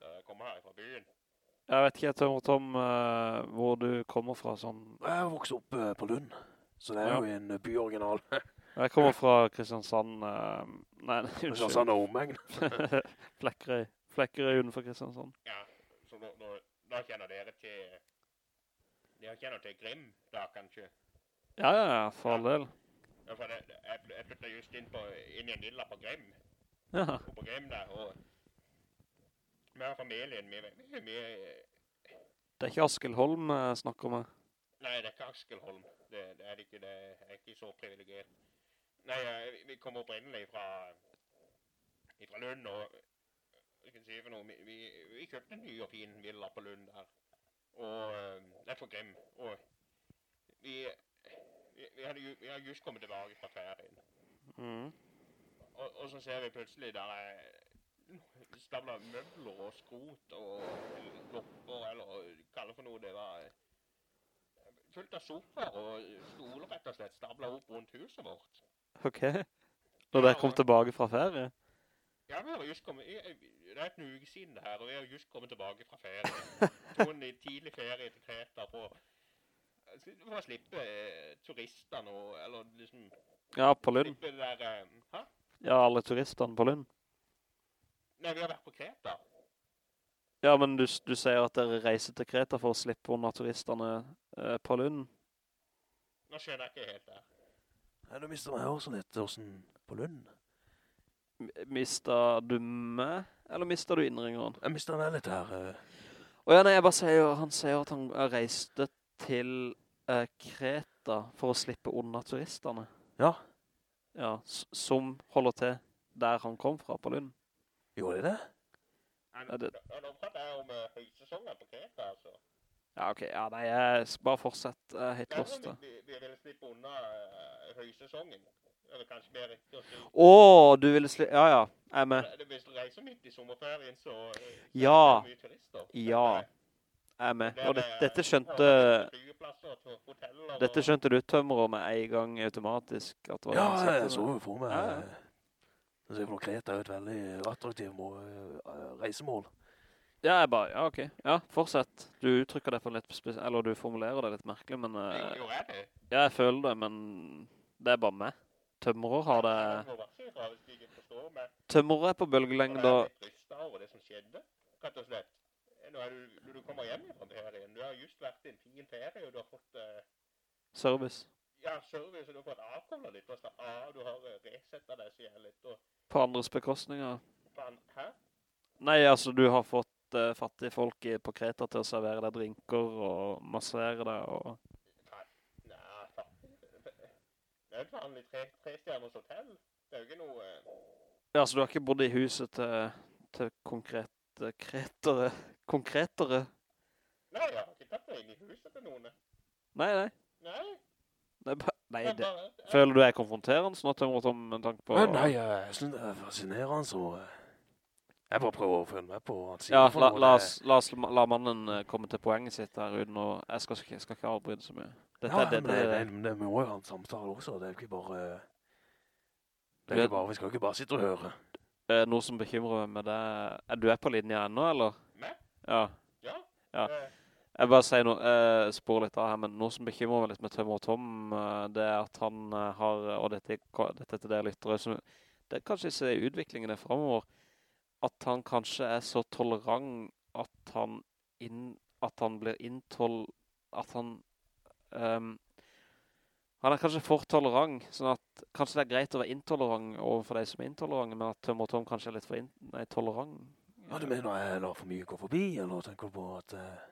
det? Kommer her fra byen. Jeg vet ikke, Tom, Tom eh, hvor du kommer fra sånn... Jeg har vokst opp eh, på Lund, så det er Ja. jo en byoriginal. [laughs] Jeg kommer fra Kristiansand... Uh, nei, [laughs] unnskyld. Kristiansand og omegn. [laughs] Flekkerøy. Flekkerøy utenfor Kristiansand. Ja, så da, da, da kjenner dere til Dere kjenner til Grim, da kanskje? Ja, ja, ja, for all del. Ja, for det, jeg, jeg flyttet just inn, på, inn i en villa på Grim. Ja, på Grim der, og har familien, vi, det er ikke Askel Holm jeg snakker med. nei, det er ikke Askelholm, det, det er ikke, det er ikke så privilegert. Nei, vi- kom opprinnelig fra, fra Lund, og jeg kan si for noe, vi, vi, vi kjøpte en ny og fin villa på Lund der, og det er for Grim, og vi, vi, vi, hadde, vi hadde just kommet tilbake fra ferien, Mm. og, og så ser vi plutselig der er stabla møbler og skrot og lopper, eller du for noe. Det var eh, fullt av sofaer og stoler rett og slett stabla opp rundt huset vårt. Ok. Når dere kom tilbake fra ferie? Ja, vi har just kommet, jeg- Det er en uke siden det her, og vi har just kommet tilbake fra ferie. Toen i tidlig ferie til Kreta på for å slippe turisterne turistene og Eller liksom Ja, på Lund. Der um, Ja, alle turisterne på Lund. Nei, vi har vært på Kreta. Ja, men du, du sier at dere reiser til Kreta for å slippe unna turisterne uh, på Lund. Nå skjønner jeg ikke helt det. Nei, du mister meg også litt, hvordan på Lund. Mistet du meg, eller mistet du innringeren? Jeg mister meg litt her. eh. Å ja, nei, jeg bare sier jo, han sier at han eh, reiste til eh, Kreta for å slippe unna turisterne. Ja, Ja, som holder til der han kom fra på Lund. gjorde de det? Men, Ja, det- ja, Nå prater jeg om uh, høysesongen på Kreta, altså. Ja, ok, ja, nei, jeg bare fortsett, er helt Det lost. vi, vi ville slippe unna uh, høysesongen. Eller kanskje mer riktig å si. Åh, du ville slippe, ja, ja, jeg er med. Det- det- Hvis du reiser midt i sommerferien, så, uh, så Ja. er det mye turister. Ja, jeg er med. det- Og det, det- dette skjønte, dette skjønte du Tømmer, med en gang automatisk. At det var Ja, jeg så jo for meg. Ja, ja. eh, Jeg ser for Kreta er jo et veldig attraktivt eh, reisemål. Ja, jeg bare, ja, ok. Ja, fortsett. Du uttrykker det på en litt spesiell, eller du formulerer det litt merkelig, men eh, jo, er det. ja, jeg føler det, men det er bare meg. Tømmerer har det, tømmerer er på Og det bølgelengde, er litt rystet over det som skjedde, rett og slett. Nå er du, når du kommer hjem fra ferien, du har just vært i en fin ferie, og du har fått Uh... service. ja, service, og du har fått avkommet litt, og så, ah, du har uh, resettet deg sier jeg litt, og På andres bekostninger. hæ? Nei, altså, du har fått eh, fattige folk på Kreta til å servere deg drinker og massere deg, og... vanlig [laughs] tre, trestjerners hotell. Det er jo ikke noe... eh, Ja, så du har ikke bodd i huset til, til konkrete kretere, konkretere? Nei, jeg har ikke tatt deg i huset til noen. Nei, nei. Nei, Nei, nei det, bare... Jeg, føler du deg konfronterende jeg Tømmer Tom, med tanke på... Men nei, jeg synes det er fascinerende, så... eh, Jeg bare prøver å følge med på. Ja, la, la, oss, la oss la mannen eh, komme til poenget sitt der uten å... Jeg skal, ikke- jeg skal ikke avbryde så mye. Dette Ja, er det, men det, det, det, det, det må jo ha en samtale også, det er ikke bare... Det er ikke bare, vi skal ikke bare sitte og høre. noe som bekymrer meg med det. Er du er på linje ennå, eller? Meg? Ja. ja. Ja. Eh, Jeg bare sier noe, spor litt av her, men noe som bekymrer meg litt med Tømmer og Tom, eh, det er at han eh, har, og dette, dette til dere lyttere, som, det er kanskje se utviklingene fremover, at han kanskje er så tolerant at han, inn, at han blir intol, at han, Um, han er kanskje for tolerant, sånn at kanskje det er greit å være intolerant overfor de som er intolerant, men at Tøm og Tom kanskje er litt for in, nei, tolerant. Ja, du mener jeg lar for mye gå forbi, eller tenker du på at... Uh...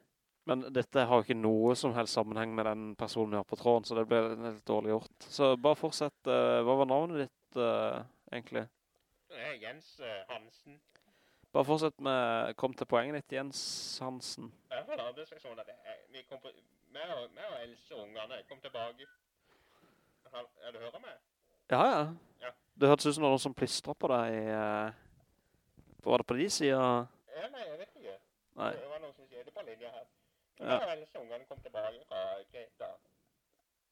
Men dette har jo ikke noe som helst sammenheng med den personen vi har på tråden, så det ble litt dårlig gjort. Så bare fortsett. Uh, hva var navnet ditt, uh, egentlig? Jens Hansen. Bare fortsett med, kom til poenget ditt, Jens Hansen. Jeg har at vi kom på... Meg og, meg og Else og ungene kom tilbake. Har, er du hører meg? Ja, ja. Ja. Det hørtes ut som noen som plistret på deg. eh, var det på de siden? Ja, nei, jeg vet ikke. Nei. Det var noen som sier det på linja her. Ja. Ja. og Else og ungene kom tilbake fra Greta.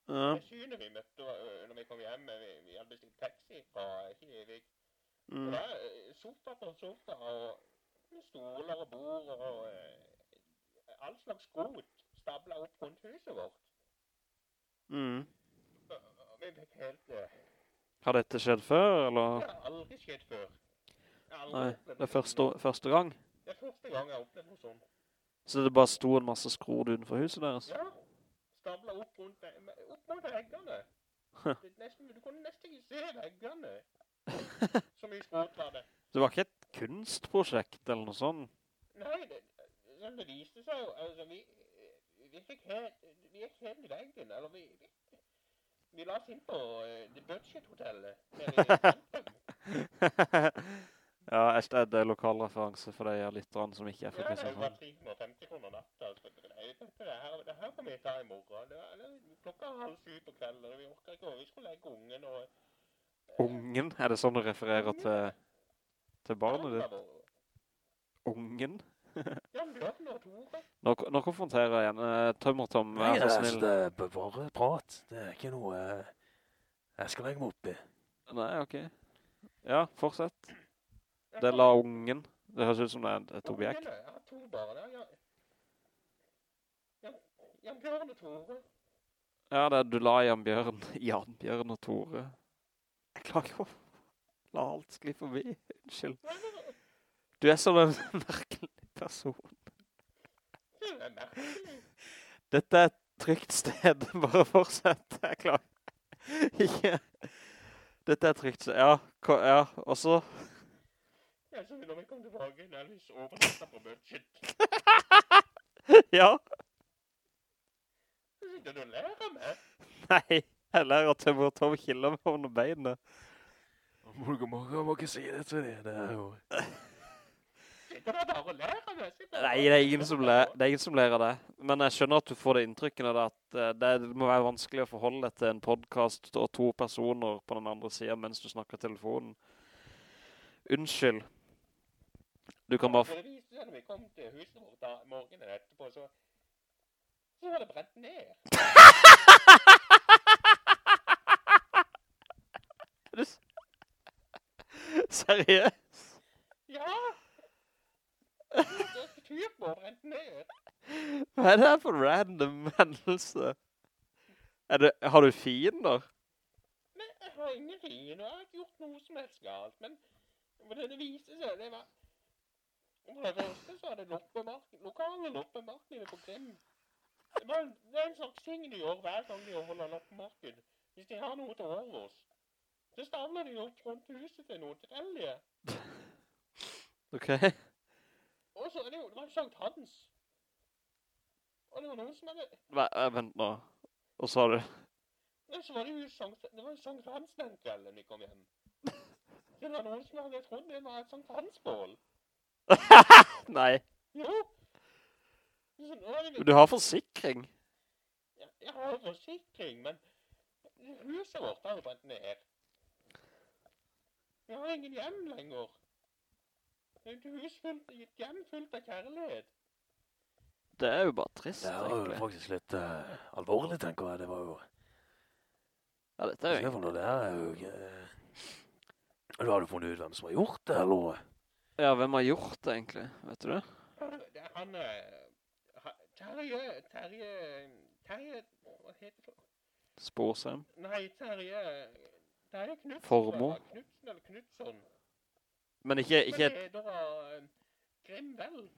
Ja. Det synet vi møtte øh, når vi kom hjem, vi, vi hadde bestilt taxi fra Kivik. Mm. Det øh, sofa på sofa og stoler og bord og øh, all slags skrot stablet opp rundt huset vårt. Mm. Vi fikk helt... øh, Har dette skjedd før, eller? Det har aldri skjedd før. Aldri Nei, det er første, første gang. Det er første gang jeg har opplevd noe sånt. Så det bare sto en masse skrot utenfor huset deres? Ja, stablet opp rundt, opp mot. Er nesten, du kunne nesten ikke se veggene. Mye skrot var det. Det var ikke et kunstprosjekt eller noe sånt? Nei, det, det, det viste seg jo, altså vi, vi fikk helt, vi gikk helt i veggen, eller vi, vi, vi la oss inn på uh, The i sentrum. [laughs] ja, er det- en lokalreferanse lokal referanse for de lytterne som ikke er fra Ja, det var Kristiansand. 350 kroner natt, altså. det, her, det her kan vi ta i morgen. Det, var- det, klokka halv syv på kvelden, og vi orket ikke, og vi skulle legge ungen, og... Ungen? Er det sånn du refererer til, til barnet ditt? Ungen? Nå, nå konfronterer jeg igjen. Eh, Tømmer Tom, vær så snill. snill. det er bare prat. Det er ikke noe eh, jeg skal legge meg opp i. Nei, ok. Ja, fortsett. Det la ungen. Det høres ut som det er et- objekt. Jeg har to barn. ja, ja. Jan, Jan Bjørn og Tore. Ja, det er du la Jan Bjørn. Jan Bjørn og Tore. Jeg klarer ikke å la alt skli forbi. Unnskyld. Du er sånn en [laughs] merkelig person. Det er. Dette er et trygt sted. [laughs] Bare fortsett. Jeg klarer ikke. Dette er et trygt sted. Ja, ja. Og så... Ja, så når vi kom tilbake, Nelvis overnattet på budget. [laughs] Ja. Du sitter og lærer meg. Nei, jeg lærer at jeg må ta og kille meg under beinet. Du må, ikke si det til deg. Det er jo... Nei, det er ingen som lærer, det er ingen som lærer det. Men jeg skjønner at du får det inntrykket av det at eh, det må være vanskelig å forholde deg til en podcast og to personer på den andre siden mens du snakker telefonen. Unnskyld. Du kan bare... Det viste seg når vi kom til huset vårt da, morgenen etterpå, så, så var det brent ned. [laughs] Du Seriøst? Ja! Det fyr på brent ned. Hva er det her for random hendelse? Det, har du fiender? Men jeg har ingen fiender, jeg har ikke gjort noe som helst galt, men men det, viste seg, det var... For det første så er det loppemark, lokale loppemarkeder på Krim. Det, var, det er en slags ting de gjør hver gang de holder loppemarked. Hvis de har noe til overs, så stavler de opp rundt huset til noe tilfeldige. [laughs] Ok. Og så er det jo, det var Sankt Hans. Og det var noen som hadde, Hva, eh, vent nå. Hva sa du... Men så var det jo sankt, det var Sankt Hans den kvelden vi kom hjem. Det var noen som hadde trodd det var et Sankt Hans-bål. [laughs] Nei, Jo. Det du har forsikring. Jeg, jeg har forsikring, men huset vårt har jo brent ned. Vi har ingen hjem lenger. Det er et hus fullt, et hjem fullt av kjærlighet. Det er jo bare trist, Det er jo egentlig. faktisk litt eh, alvorlig, tenker jeg. Det var jo... Ja, dette er jo Stefan, det er jo... ikke- Du har jo funnet ut hvem som har gjort det, eller? Ja, hvem har gjort det, egentlig? Vet du det? Det er han eh, ha- Terje Terje Terje Hva heter det? Sporsem. Nei, Terje Knudson. Men ikke, ikke... ikke er av eh, Grimvel.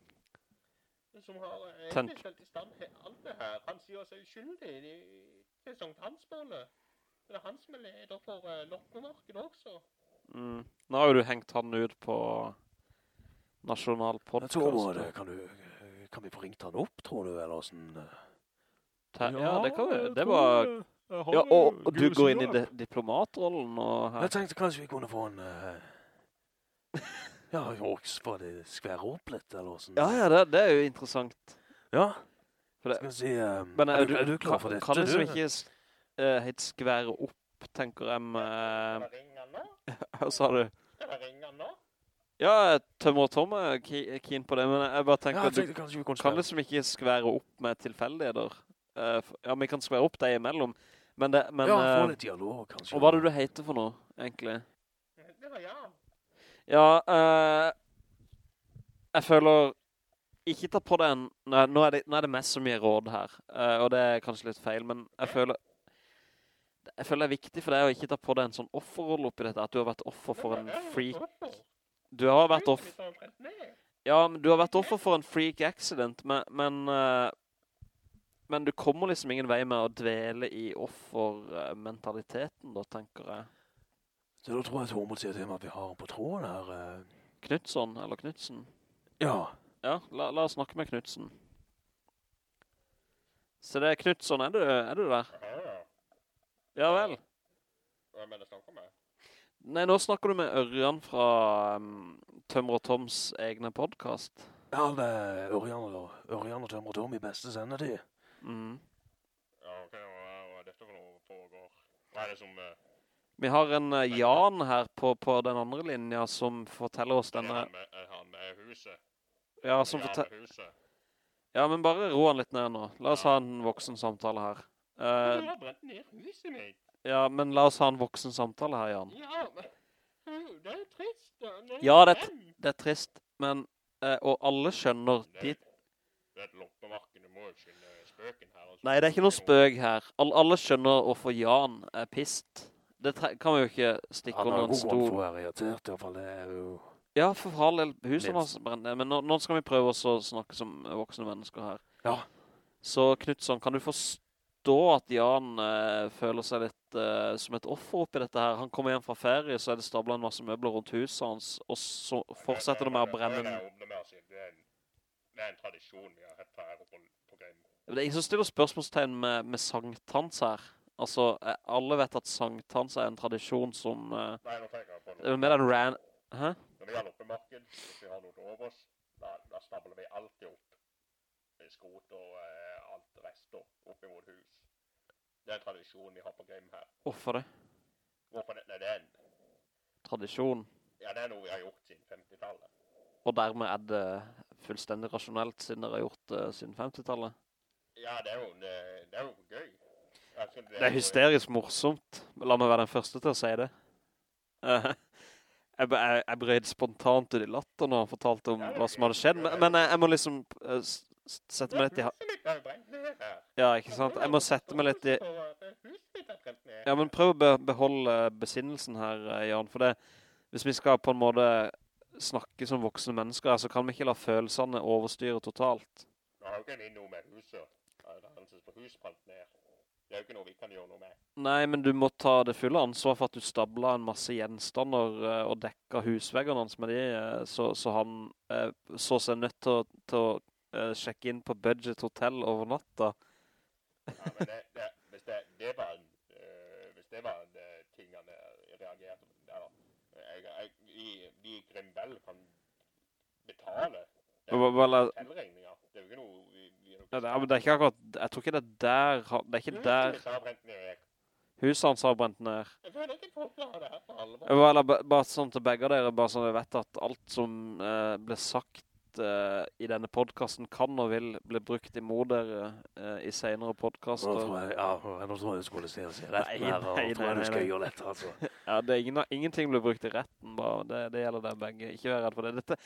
Som har eh, egentlig stelt i stand alt det her. Han sier seg uskyldig i- til sankthansbålet. Det er han som er leder for uh, også. mm. Nå har jo du hengt han ut på nasjonal Jeg tror det, kan, du, kan vi få ringt han opp, tror du, eller sånn? Te- Ja, det kan vi. Det var... Ja, og, og du går inn i di diplomatrollen og her. Jeg tenkte kanskje vi kunne få en... Uh, [laughs] ja, også for det skvære opp litt, eller sånn. Ja, ja, det, det er jo interessant. Ja, det, skal vi si... eh, men er, du, er du klar for kan, dette? kan liksom som ikke uh, helt skvære opp, tenker jeg med... Skal jeg ringe han nå? [laughs] Hva sa du? Skal jeg ringe han nå? Ja, Tømmer og Tom er keen på det, men jeg bare Ja, tenker jeg at du tenkte kanskje vi kunne kan det liksom ikke skvære opp med tilfeldigheter. Uh, ja, vi kan skvære opp deg imellom. Men det, men... ja, få eh, litt dialog, kanskje. og hva er det du heter for noe, egentlig? Det var Jan. Ja, uh, jeg føler ikke ta på den... en nei, nå, er det, nå er det mest som gir råd her, Uh, og det er kanskje litt feil, men jeg føler jeg føler det er viktig for deg å ikke ta på deg en sånn offerrolle oppi dette, at du har vært offer for en freak. Du har vært offer, ja, men du har vært offer for en freak accident, men, men, eh, men du kommer liksom ingen vei med å dvele i offermentaliteten, da, tenker jeg. Så da tror jeg Tormod sier til meg at vi har på tråden her. eh. Eller Knudsen? Ja, Ja, la, la oss snakke med Knudsen. Så det er Knutsson, er du, er du der? Ja, ja. Ja vel. Hvem er det snakker med? Nei, nå snakker du med Ørjan fra um, Tømmer og Toms egne podcast. ja det er Ørjan og, Ørjan og Tømmer og Tom i beste sendetid. Mm. Ja, ok, og er dette for noe pågår. Hva er det som... eh, Vi har en uh, Jan her på, på den andre linja som forteller oss er han er han huset? Ja, som Ja, forteller... Ja, men bare ro han litt ned nå. La oss ha en voksen samtale her. Du Uh, har brent ned huset mitt. ja, men la oss ha en voksen samtale her, Jan. Ja, men... Det er trist. Det er Ja, det er. Det er trist, men... Uh, og alle skjønner... De, Det er et loppemarked, du må jo skynde spøken her. altså. Nei, det er ikke noe spøk her. Alle, alle skjønner hvorfor Jan er pist. Det tre kan vi jo ikke stikke Han har under en god grunn for å være irritert, i hvert fall. Det er jo... Ja, for all del, huset hans brenner. Men nå, nå skal vi prøve å snakke som voksne mennesker her. Ja. Så Knudson, kan du forstå at Jan eh, føler seg litt eh, som et offer oppi dette her? Han kommer hjem fra ferie, så er det stablet en masse møbler rundt huset hans, og så fortsetter det med å brenne. Det det det en, det er en tradisjon vi har hatt her på, på Grim. Det er stiller spørsmålstegn med, med sankthans her. Altså, eh, alle vet at sankthans er en tradisjon som... Uh, Nei, nå tenker jeg på er noe. med den ran... Hæ? Når vi har loppemarked, hvis vi har noe til overs, da, da stabler vi alltid opp. Med Skrot og uh, alt rest opp i vårt hus. Det er en tradisjon vi har på game her. Hvorfor det? Hvorfor det? Nei, det er en, tradisjon, ja, det er noe vi har gjort siden 50-tallet. og dermed er det fullstendig rasjonelt siden dere har gjort det siden 50-tallet. Ja, det er jo, det, det er jo gøy. Altså, Det er hysterisk morsomt. La meg være den første til å si det. Eh, [laughs] jeg, jeg, jeg brød spontant ut i latter når han fortalte om hva som hadde skjedd, men, men jeg, jeg må liksom eh, s- sette meg litt i... Ja, ikke sant? Jeg må sette meg litt i... Ned. Ja, men prøv å beholde besinnelsen her, eh, Jan, for det, hvis vi skal på en måte snakke som voksne mennesker, så kan vi ikke la følelsene overstyre totalt. Nå har jo ikke noe med huset. Ja, Det er som på hus brent ned. Det er jo ikke noe vi kan gjøre noe med. Nei, men du må ta det fulle ansvar for at du stabla en masse gjenstander eh, og dekka husveggene hans med de, eh, så, så han eh, så seg nødt til, til å sjekke inn på budget hotell over natta. Ja, men det, det, hvis det, det var en, eh, det var det, tingene jeg reagerte på. der da. Jeg, jeg, de, de Grimbell kan betale Hva- hva Det er jo ikke noe vi, vi er jo Ja, det, men det er ikke akkurat, jeg tror ikke det er der, det er ikke der Husene har brent ned. huset hans har brent ned. Jeg føler ikke folk lar det her på alvor. Eller bare sånn til begge dere, bare sånn jeg vet at alt som eh, ble sagt eh, i denne podcasten kan og vil bli brukt imot dere eh, i senere Nå tror jeg, ja, nå tror jeg du skulle si, si retten Nei, her, og nei, nå tror jeg du skal gjøre dette, altså. [laughs] Ja, det er ingen, ingenting blir brukt i retten, bare. Det, det gjelder det begge. Ikke vær redd for det. Dette,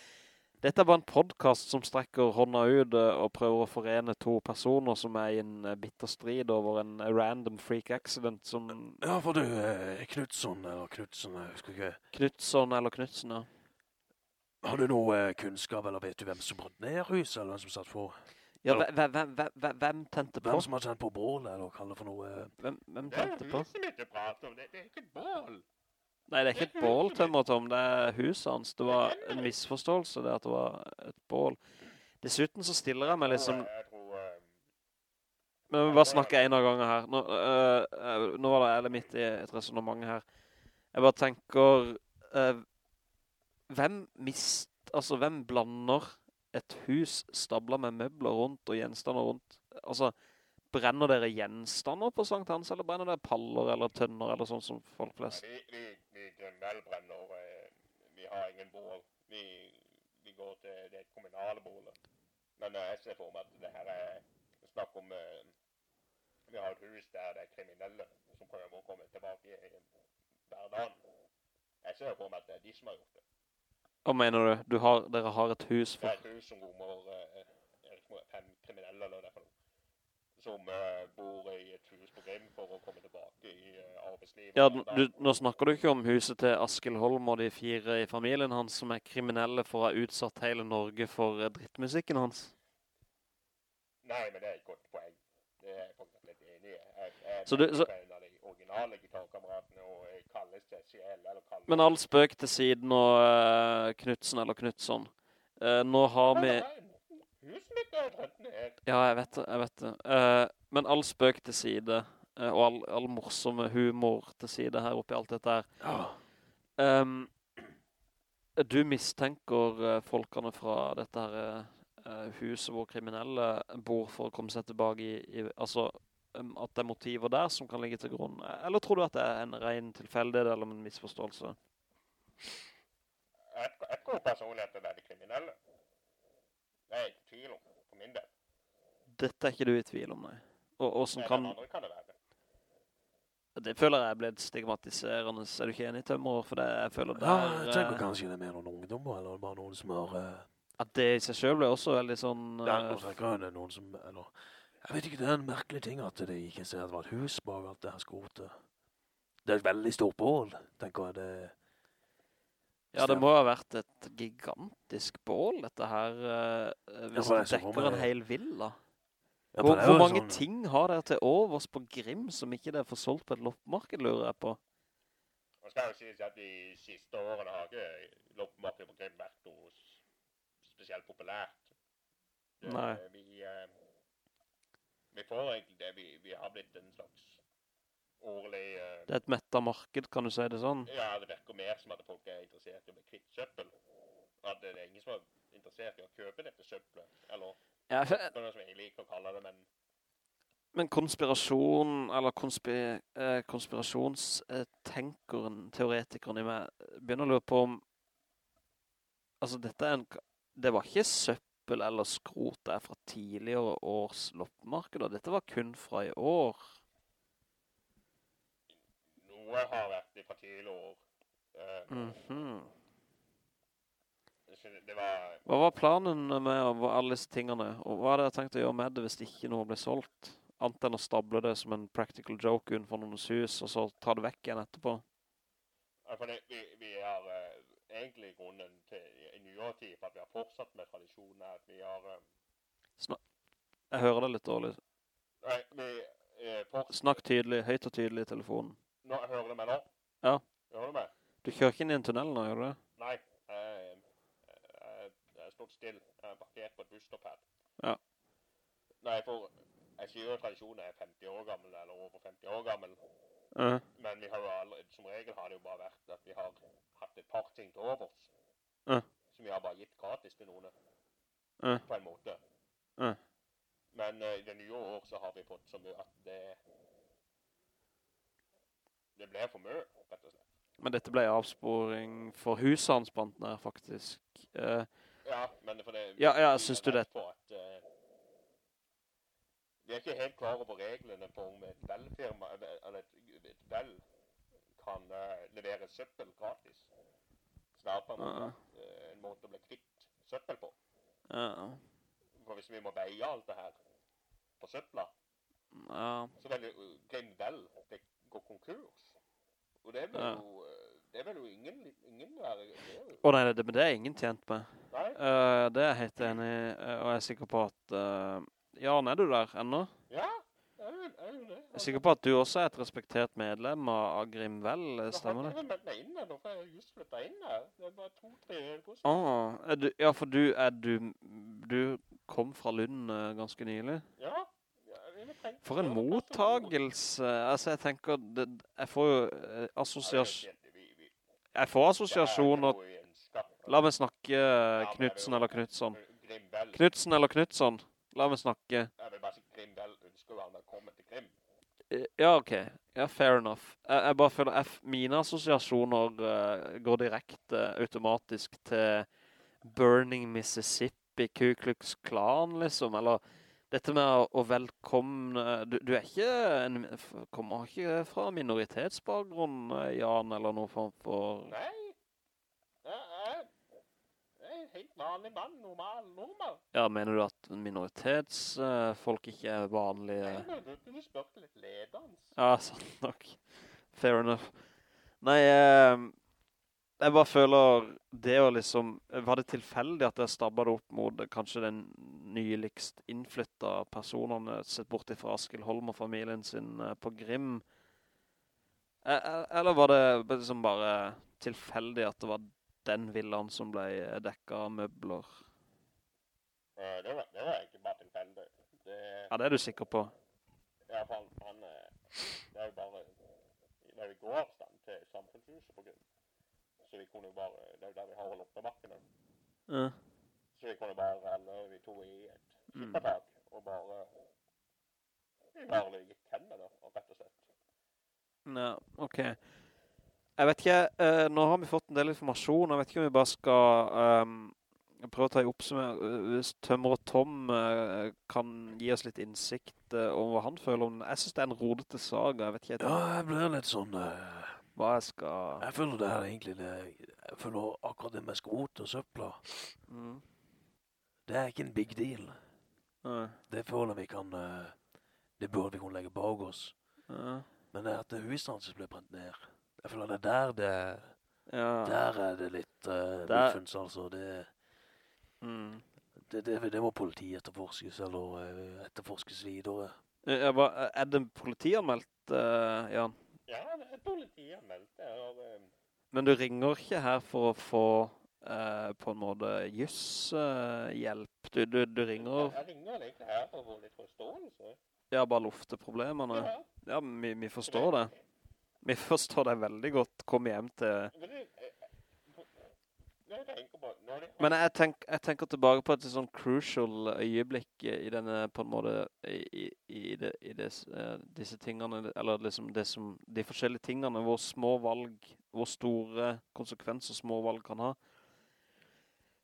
dette er bare en podcast som strekker hånda ut eh, og prøver å forene to personer som er i en eh, bitter strid over en eh, random freak accident som Ja, for du, Knudson eller Knudsen, jeg husker ikke. Knudson eller Knudson, ja. Har du noe kunnskap, eller vet du hvem som brant ned huset, eller hvem som satt for... Ja, hvem, hvem, hve- hve- hve- hvem tente på? Hvem som har tent på bål, eller kaller det for noe? Hvem Hvem, er tente på? ikke prater om. Det, det er ikke bål. Nei, det er ikke et bål, Tømmer Tom. Det er huset hans. Det var en misforståelse, det at det var et bål. Dessuten så stiller jeg meg liksom... Men vi bare snakker en av gangen her. Nå, øh, nå var det jeg midt i et resonemang her. Jeg bare tenker, øh, hvem mist, altså hvem blander et hus stablet med møbler rundt og gjenstander rundt? Altså, brenner dere gjenstander på Sankt Hans, eller brenner dere paller eller tønner, eller sånn som folk flest? Ja, vi, vi Grimbell brenner. eh, Vi har ingen bål. Vi, vi går til det kommunale bålet. Men eh, jeg ser for meg at det her er snakk om eh, Vi har et hus der det er kriminelle som prøver å komme tilbake i i hverdagen. Jeg ser for meg at det er de som har gjort det. Hva mener du? du har, dere har et hus for Det er et hus som rommer eh, fem kriminelle eller er noe. Som eh, bor i et hus på Grim for å komme tilbake i eh, arbeidslivet. Ja, du, nå snakker du ikke om huset til Askild Holm og de fire i familien hans som er kriminelle for å ha utsatt hele Norge for eh, drittmusikken hans. Nei, men det er et godt poeng. Det er jeg faktisk litt enig i. Jeg, jeg Så du- så- de originale gitarkameratene, og jeg kalles CL, eller kalles... Men all spøk til siden og uh, Knudsen eller Knudson. Uh, nå har vi... Huset mitt er brent ned. Ja, jeg vet det, jeg vet det. Uh, men all spøk til side, uh, og all, all morsomme humor til side her oppe i alt dette her. Ja, Um, du mistenker uh, folkene fra dette her huset hvor kriminelle bor for å komme seg tilbake i, i altså um, at det er motiver der som kan ligge til grunn. Eller tror du at det er en ren tilfeldighet eller en misforståelse? Jeg, jeg tror personlig at det er de kriminelle. Det er jeg ikke tvil om, for min del. Dette er ikke du i tvil om, nei. Og, og som kan, kan det det føler jeg er blitt stigmatiserende. Er du ikke enig, Tømmer? For det, jeg føler ja jeg tenker eh, kanskje det er mer noen ungdommer, eller bare noen som har... Uh... At det i seg selv ble også veldig sånn... Ja, eh, nå tenker jeg det er noen som, eller, jeg vet ikke, det er en merkelig ting at det ikke ser at det var et hus bak alt det her skrotet. Det er et veldig stort bål, tenker jeg det. Ja, det må ha vært et gigantisk bål, dette her, Uh, hvis ja, det dekker en hel villa. Hvor, hvor mange sånn- ting har dere til overs på Grim som ikke det er for solgt på et loppemarked, lurer jeg på? Nå skal jo sies at de siste årene har ikke loppemarkedet på Grim vært noe spesielt populært. Det, Nei. Vi, eh, vi får egentlig det. Vi, vi har blitt en slags årlig eh, Det er et mettet marked, kan du si det sånn? Ja, det virker mer som at folk er interessert i å bli kvitt søppel. At det er ingen som er interessert i å kjøpe dette søppelet. Eller Ja, for, som jeg liker å kalle det, men men konspirasjon, eller konspi, eh, konspirasjonstenkeren, teoretikeren i meg, begynner å lure på om, altså dette er en, det var ikke søppel eller skrot der fra tidligere års loppemarkeder, dette var kun fra i år. noe har vært i fra tidligere år. Eh, Mhm. det var Hva var planen med alle disse tingene? Og hva hadde jeg tenkt å gjøre med det hvis ikke noe ble solgt? Annet enn å stable det som en practical joke unnfor noens hus, og så ta det vekk igjen etterpå. Ja, For det, vi, vi har uh, egentlig grunnen til i nyere tid for at vi har fortsatt med tradisjonen at vi har eh, Jeg hører det litt dårlig. Nei, vi Uh, Snakk tydelig, høyt og tydelig i telefonen. Nå, hører du meg nå? Ja. Hører du meg? Du kjører ikke inn i en tunnel nå, gjør du det? Nei. Jeg, jeg, jeg stått still. Jeg parkert på et busstopp her. Ja. Nei, for jeg sier jo tradisjonen er 50 år gammel, eller over 50 år gammel. Uh. Men vi har jo allerede, som regel har det jo bare vært at vi har hatt et par ting til overs. Ja. Som vi har bare gitt gratis til noen. Ja. På en måte. Men eh, i det nye år så har vi fått så mye at det Det ble for mye, rett og slett. Men dette ble avsporing for hushansbanten her, faktisk. Eh, Ja, men for det Ja, ja, er synes du det- at, uh, vi er ikke helt klar over reglene på om et velfirma eller et, et vel kan uh, levere søppel gratis. Så det er på en måte eh, å bli kvitt søppel på. ja. For hvis vi må veie alt det her på søpla, -huh. så vil jo Grim Vel gå konkurs. Og det vil jo eh, det vil jo ingen, ingen være Å oh, nei, det, men det er ingen tjent med. Eh, det er jeg helt enig i, eh, og jeg er sikker på at... Uh, Jan, er du der ennå? Ja, jeg er jo jeg er det. Jeg er sikker på at du også er et respektert medlem av Grimvel, stemmer stemmer Jeg det? har meldt meg inn nå, for jeg just flyttet inn her. Det er bare to-tre påstående. Ah, du, ja, for du, er du, du kom fra Lund ganske nylig. Ja. For en det mottagelse. Altså, jeg tenker, det, jeg får jo assosiasjon... Det Jeg får det er assosiasjoner... La meg snakke Knudsen eller Knudson. Knudsen eller Knudson. La meg snakke. Eh, Ja, ok. Ja, fair enough. Jeg, jeg bare føler at mine assosiasjoner uh, går direkte automatisk til Burning Mississippi, Ku Klux Klan, liksom, eller dette med å, å velkomne... Du, du er ikke en... Kommer ikke fra minoritetsbakgrunn, Jan, eller noe form for... Nei. Jeg er, jeg er en helt vanlig mann, normal, normal. Ja, mener du at minoritetsfolk ikke er vanlige... Nei, men du, du spurte litt ledans. Ja, sant nok. Fair enough. Nei, eh, jeg bare føler det å liksom, var det tilfeldig at jeg stabbet opp mot kanskje den nyligst innflyttet personene sett bort fra Askild Holm og familien sin eh, på Grim? Eh, eh, Eller var det liksom bare tilfeldig at det var den villaen som ble dekket av møbler? Det var, det var ikke bare tilfeldig. Det, Ja, det er du sikker på. ja, for han, han eh, Det er jo bare Det er jo gåavstand til samfunnshuset på grunn. Så vi kunne jo bare Det er jo der vi har loppebakkene. Ja. Så vi kunne bare alle vi to i et Mm. skippertak og bare Vi bare gikk henne da, rett og slett. Ja, ok. Jeg vet ikke, uh, nå har vi fått en del informasjon, jeg vet ikke om vi bare skal um, prøve å ta i oppsummer, eh, hvis Tømmer og Tom uh, kan gi oss litt innsikt uh, om hva han føler om den. Jeg synes det er en rodete saga, jeg vet ikke Ja, jeg blir litt sånn hva jeg skal... Jeg føler det her egentlig det Jeg føler akkurat det med skrot og søpla Mm. Det er ikke en big deal. Ja, Det føler vi kan Det burde vi kunne legge bak oss. ja, Men det er at huset hans ble brent ned. Jeg føler det er der det ja. Der er det litt uh, Der- muffens, altså. Det, Mm. det, det, det må politiet etterforskes, eller eh, etterforskes videre. Ja, jeg er det politianmeldt, uh, Jan? Ja, det er politianmeldt. det. Og, eh, Men du ringer ikke her for å få eh, på en måte jusshjelp. du, du, du ringer, jeg, jeg ringer egentlig her for å få litt forståelse. ja, bare lufte problemene. Ja. Ja, vi, vi forstår det. [laughs] Vi forstår det veldig godt. Kom hjem til... Men eh, det jeg tenk, jeg tenker tilbake på et sånn crucial øyeblikk i denne, på en måte, i, i, i, det, i des, eh, disse tingene, eller liksom det som, de forskjellige tingene, hvor små valg, hvor store konsekvenser små valg kan ha.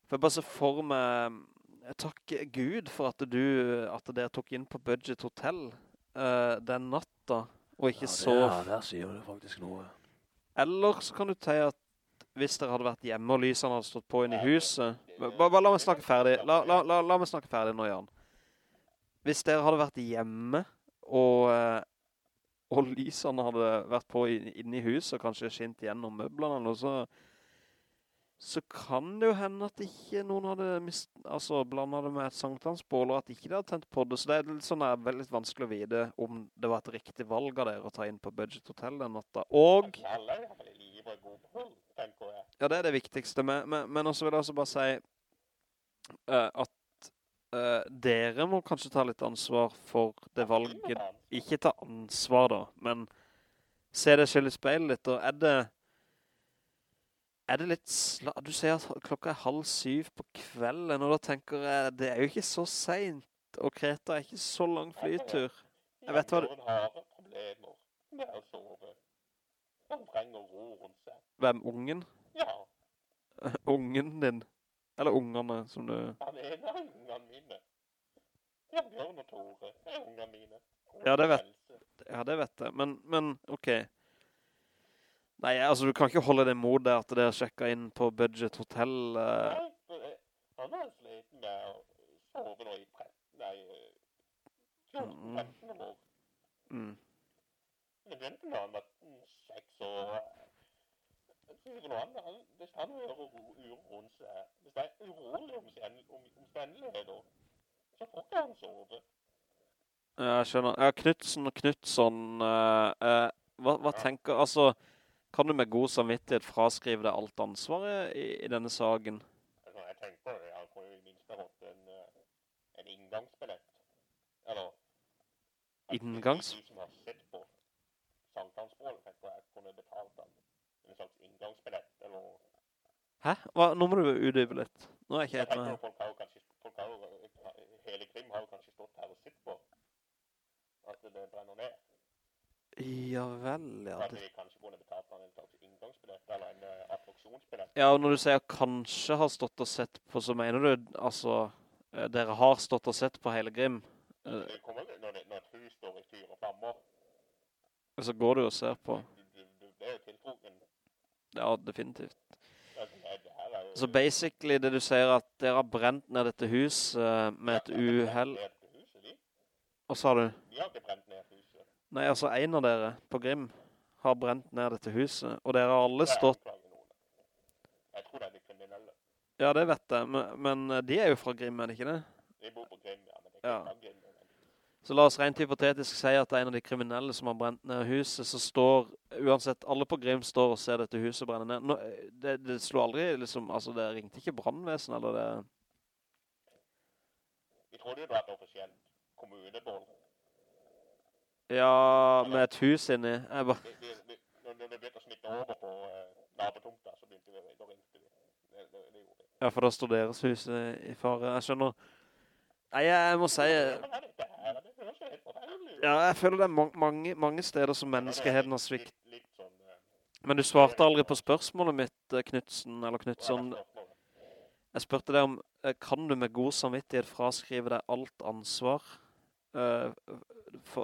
For jeg bare ser for meg, jeg takker Gud for at du, at dere tok inn på Budget Hotel uh, den natta, og ikke Ja, så... det, ja, der sier du faktisk noe. Eller så kan du si at hvis dere hadde vært hjemme og lysene hadde stått på inn i huset Bare, bare la meg snakke ferdig. La, la, la, la meg snakke ferdig nå, Jan. Hvis dere hadde vært hjemme Og, eh, og lysene hadde vært på inn- inne i huset Og kanskje skint gjennom møblene eller så, så kan det jo hende at ikke noen hadde mist, altså, blandet det med et sankthansbål Og at ikke det hadde tent på det Så det er litt sånn der, veldig vanskelig å vite Om det var et riktig valg av dere Å ta inn på Budget Hotel den natta Og er. Ja, det er det viktigste. med, men, men også vil jeg også bare si uh, at uh, dere må kanskje ta litt ansvar for det valget. Ikke ta ansvar da, men se det selv i speilet litt, og er det, er det litt sla... Du sier at klokka er halv syv på kvelden, og da tenker jeg, det er jo ikke så sent, og Kreta er ikke så lang flytur. Jeg vet hva du- Noen har problemer med å sove. Han trenger ro rundt seg. Hvem, ungen? Ja, [laughs] Ungen din? Eller ungene, som du... han er en av ungene mine. Ja, Bjørn og Tore er ungene mine. Ja, det vet-. Ja, det vet jeg, men, men, ok. Nei, altså, du kan ikke holde det mot deg at det er sjekket inn på budget Hotel. Uh... Han har sliten med å sove nå i 13, nei, eh, 14-13 år. Mm. Det begynte da han var seks år. Han, hvis han hører uro, uro seg, hvis det er urolig omsten- om, omstendigheter, så får ikke han sove. Ja, jeg skjønner. Ja, Knudsen og Knudsson, uh, uh, hva, hva tenker, altså, kan du med god samvittighet fraskrive deg alt ansvaret i, i denne saken? Altså, jeg tenker jeg har kunne i minst ha fått en, eh, en inngangsbillett. Eller... Inngangs? De som har sett på Sankthansbål, tenker jeg kunne betalt dem en slags inngangsbillett, eller... Hæ? Hva? Nå må du utdype litt. Nå er jeg ikke helt med. jo folk har jo kanskje, folk har jo, eh, hele Krim har jo kanskje stått her og sett på at det brenner ned. Ja vel, ja. Det, de kanskje kunne betalt han en slags inngangsbillett, eller en uh, attraksjonsbillett. Ja, og når du sier kanskje har stått og sett på, så mener du, altså, eh, dere har stått og sett på hele Grim. Eh, Det kommer, når, det, når et hus står i fyr og flammer, så går du og ser på. du, du, du blir jo. Ja, definitivt. Er. Så basically det du sier at dere har brent ned dette huset eh, med et uheld. Hva sa du? Vi har ikke brent ned huset. Nei, altså en av dere på Grim har brent ned dette huset, og dere har alle er stått... anklager noen. Jeg tror det er de kriminelle. Ja, det vet jeg, men, men eh, de er jo fra Grim, er det ikke det? De bor på Grim, ja, men det er ikke Ja. Grim. Så la oss rent hypotetisk si at det er en av de kriminelle som har brent ned huset, så står, uansett, alle på Grim står og ser dette huset brenne ned. Nå, eh, det, det slo aldri, liksom, altså det ringte ikke brandvesen, eller det... Vi trodde det var et offisielt kommunebål. Ja, med et hus inni. Jeg bare... Vi, vi, vi, når når det begynte å smitte over på uh, nabotomta, så begynte vi, da ringte vi. Det, det, det gjorde vi. For da står deres hus eh, i fare. Jeg skjønner. Nei, jeg må si... Det ut. Ja, jeg føler det er mange, mange steder som menneskeheten har svikt. Eh, Men du svarte aldri på spørsmålet mitt, eh, Knudsen, eller er spørsmålet? Jeg spurte deg om, eh, kan du med god samvittighet fraskrive deg alt ansvar? Eh,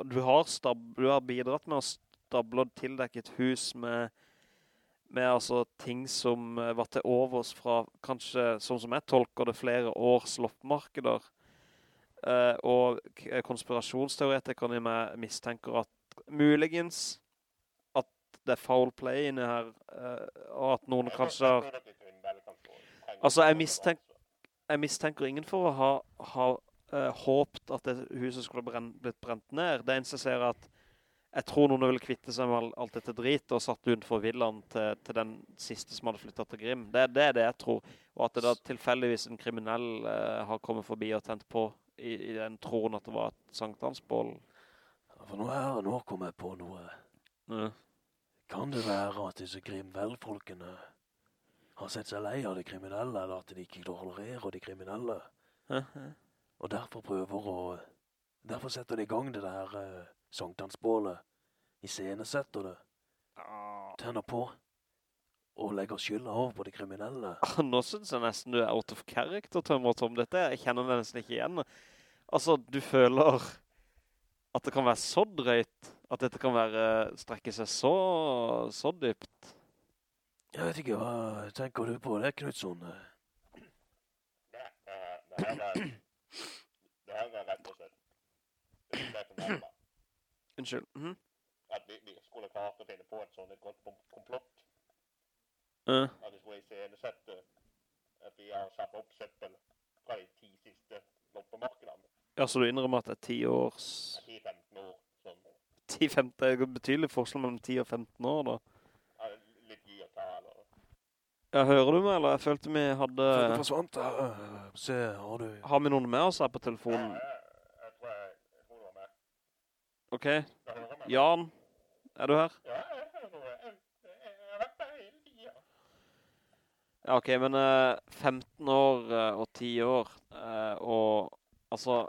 du har, stab du har bidratt med å stable og et hus med, med altså ting som eh, var til overs fra kanskje, sånn som jeg tolker det, flere års loppmarkeder. Eh, og k- konspirasjonsteoretikerne i meg mistenker at muligens at det er foul play inne her, eh, og at noen kanskje har Altså, jeg mistenker, jeg mistenker ingen for å ha, ha eh, håpt at det huset skulle brent, blitt brent ned. Det eneste jeg ser er at jeg tror noen ville kvitte seg med alt dette drit og satt utenfor villaen til, til den siste som hadde flyttet til Grim. Det, det er det jeg tror. Og at det da tilfeldigvis en kriminell eh, har kommet forbi og tent på i, i den troen at det var et sankthansbål. For nå er, nå kom jeg på noe. Ja. Kan det være at disse Grim-velfolkene har sett seg lei av de kriminelle, eller at de ikke tolererer de kriminelle, Ja, og derfor prøver å... Derfor setter de i gang det der uh, sankthansbålet, iscenesetter det, tenner på, og legger skylda over på de kriminelle. [laughs] Nå synes jeg nesten du er out of character, Tømmer Tom. Dette, jeg kjenner det nesten ikke igjen. Altså, du føler at det kan være så drøyt, at dette kan være, strekke seg så, så dypt. Jeg vet ikke, hva tenker du på det, Knudson? Det, eh, det her er... Det her er rett og slett... Det er Mm -hmm. Unnskyld. At vi, vi skulle klart å finne på et sånt et godt komplott. Uh. At vi skulle iscenesette at vi har satt opp søppel fra de ti siste loppemarkedene. ja, så du innrømmer at det er 10 års... 10-15 år. Sånn, 10-15, det er betydelig forskjell mellom 10 og 15 år da. ja, litt gi og ta, eller... Ja, hører du meg, eller? Jeg følte vi hadde... Følte forsvant, ja. se, har du... Har vi noen med oss her på telefonen? Ja, ja, Ok. Jan, er du her? Ja, ok, men eh, 15 år eh, og 10 år, eh, og altså...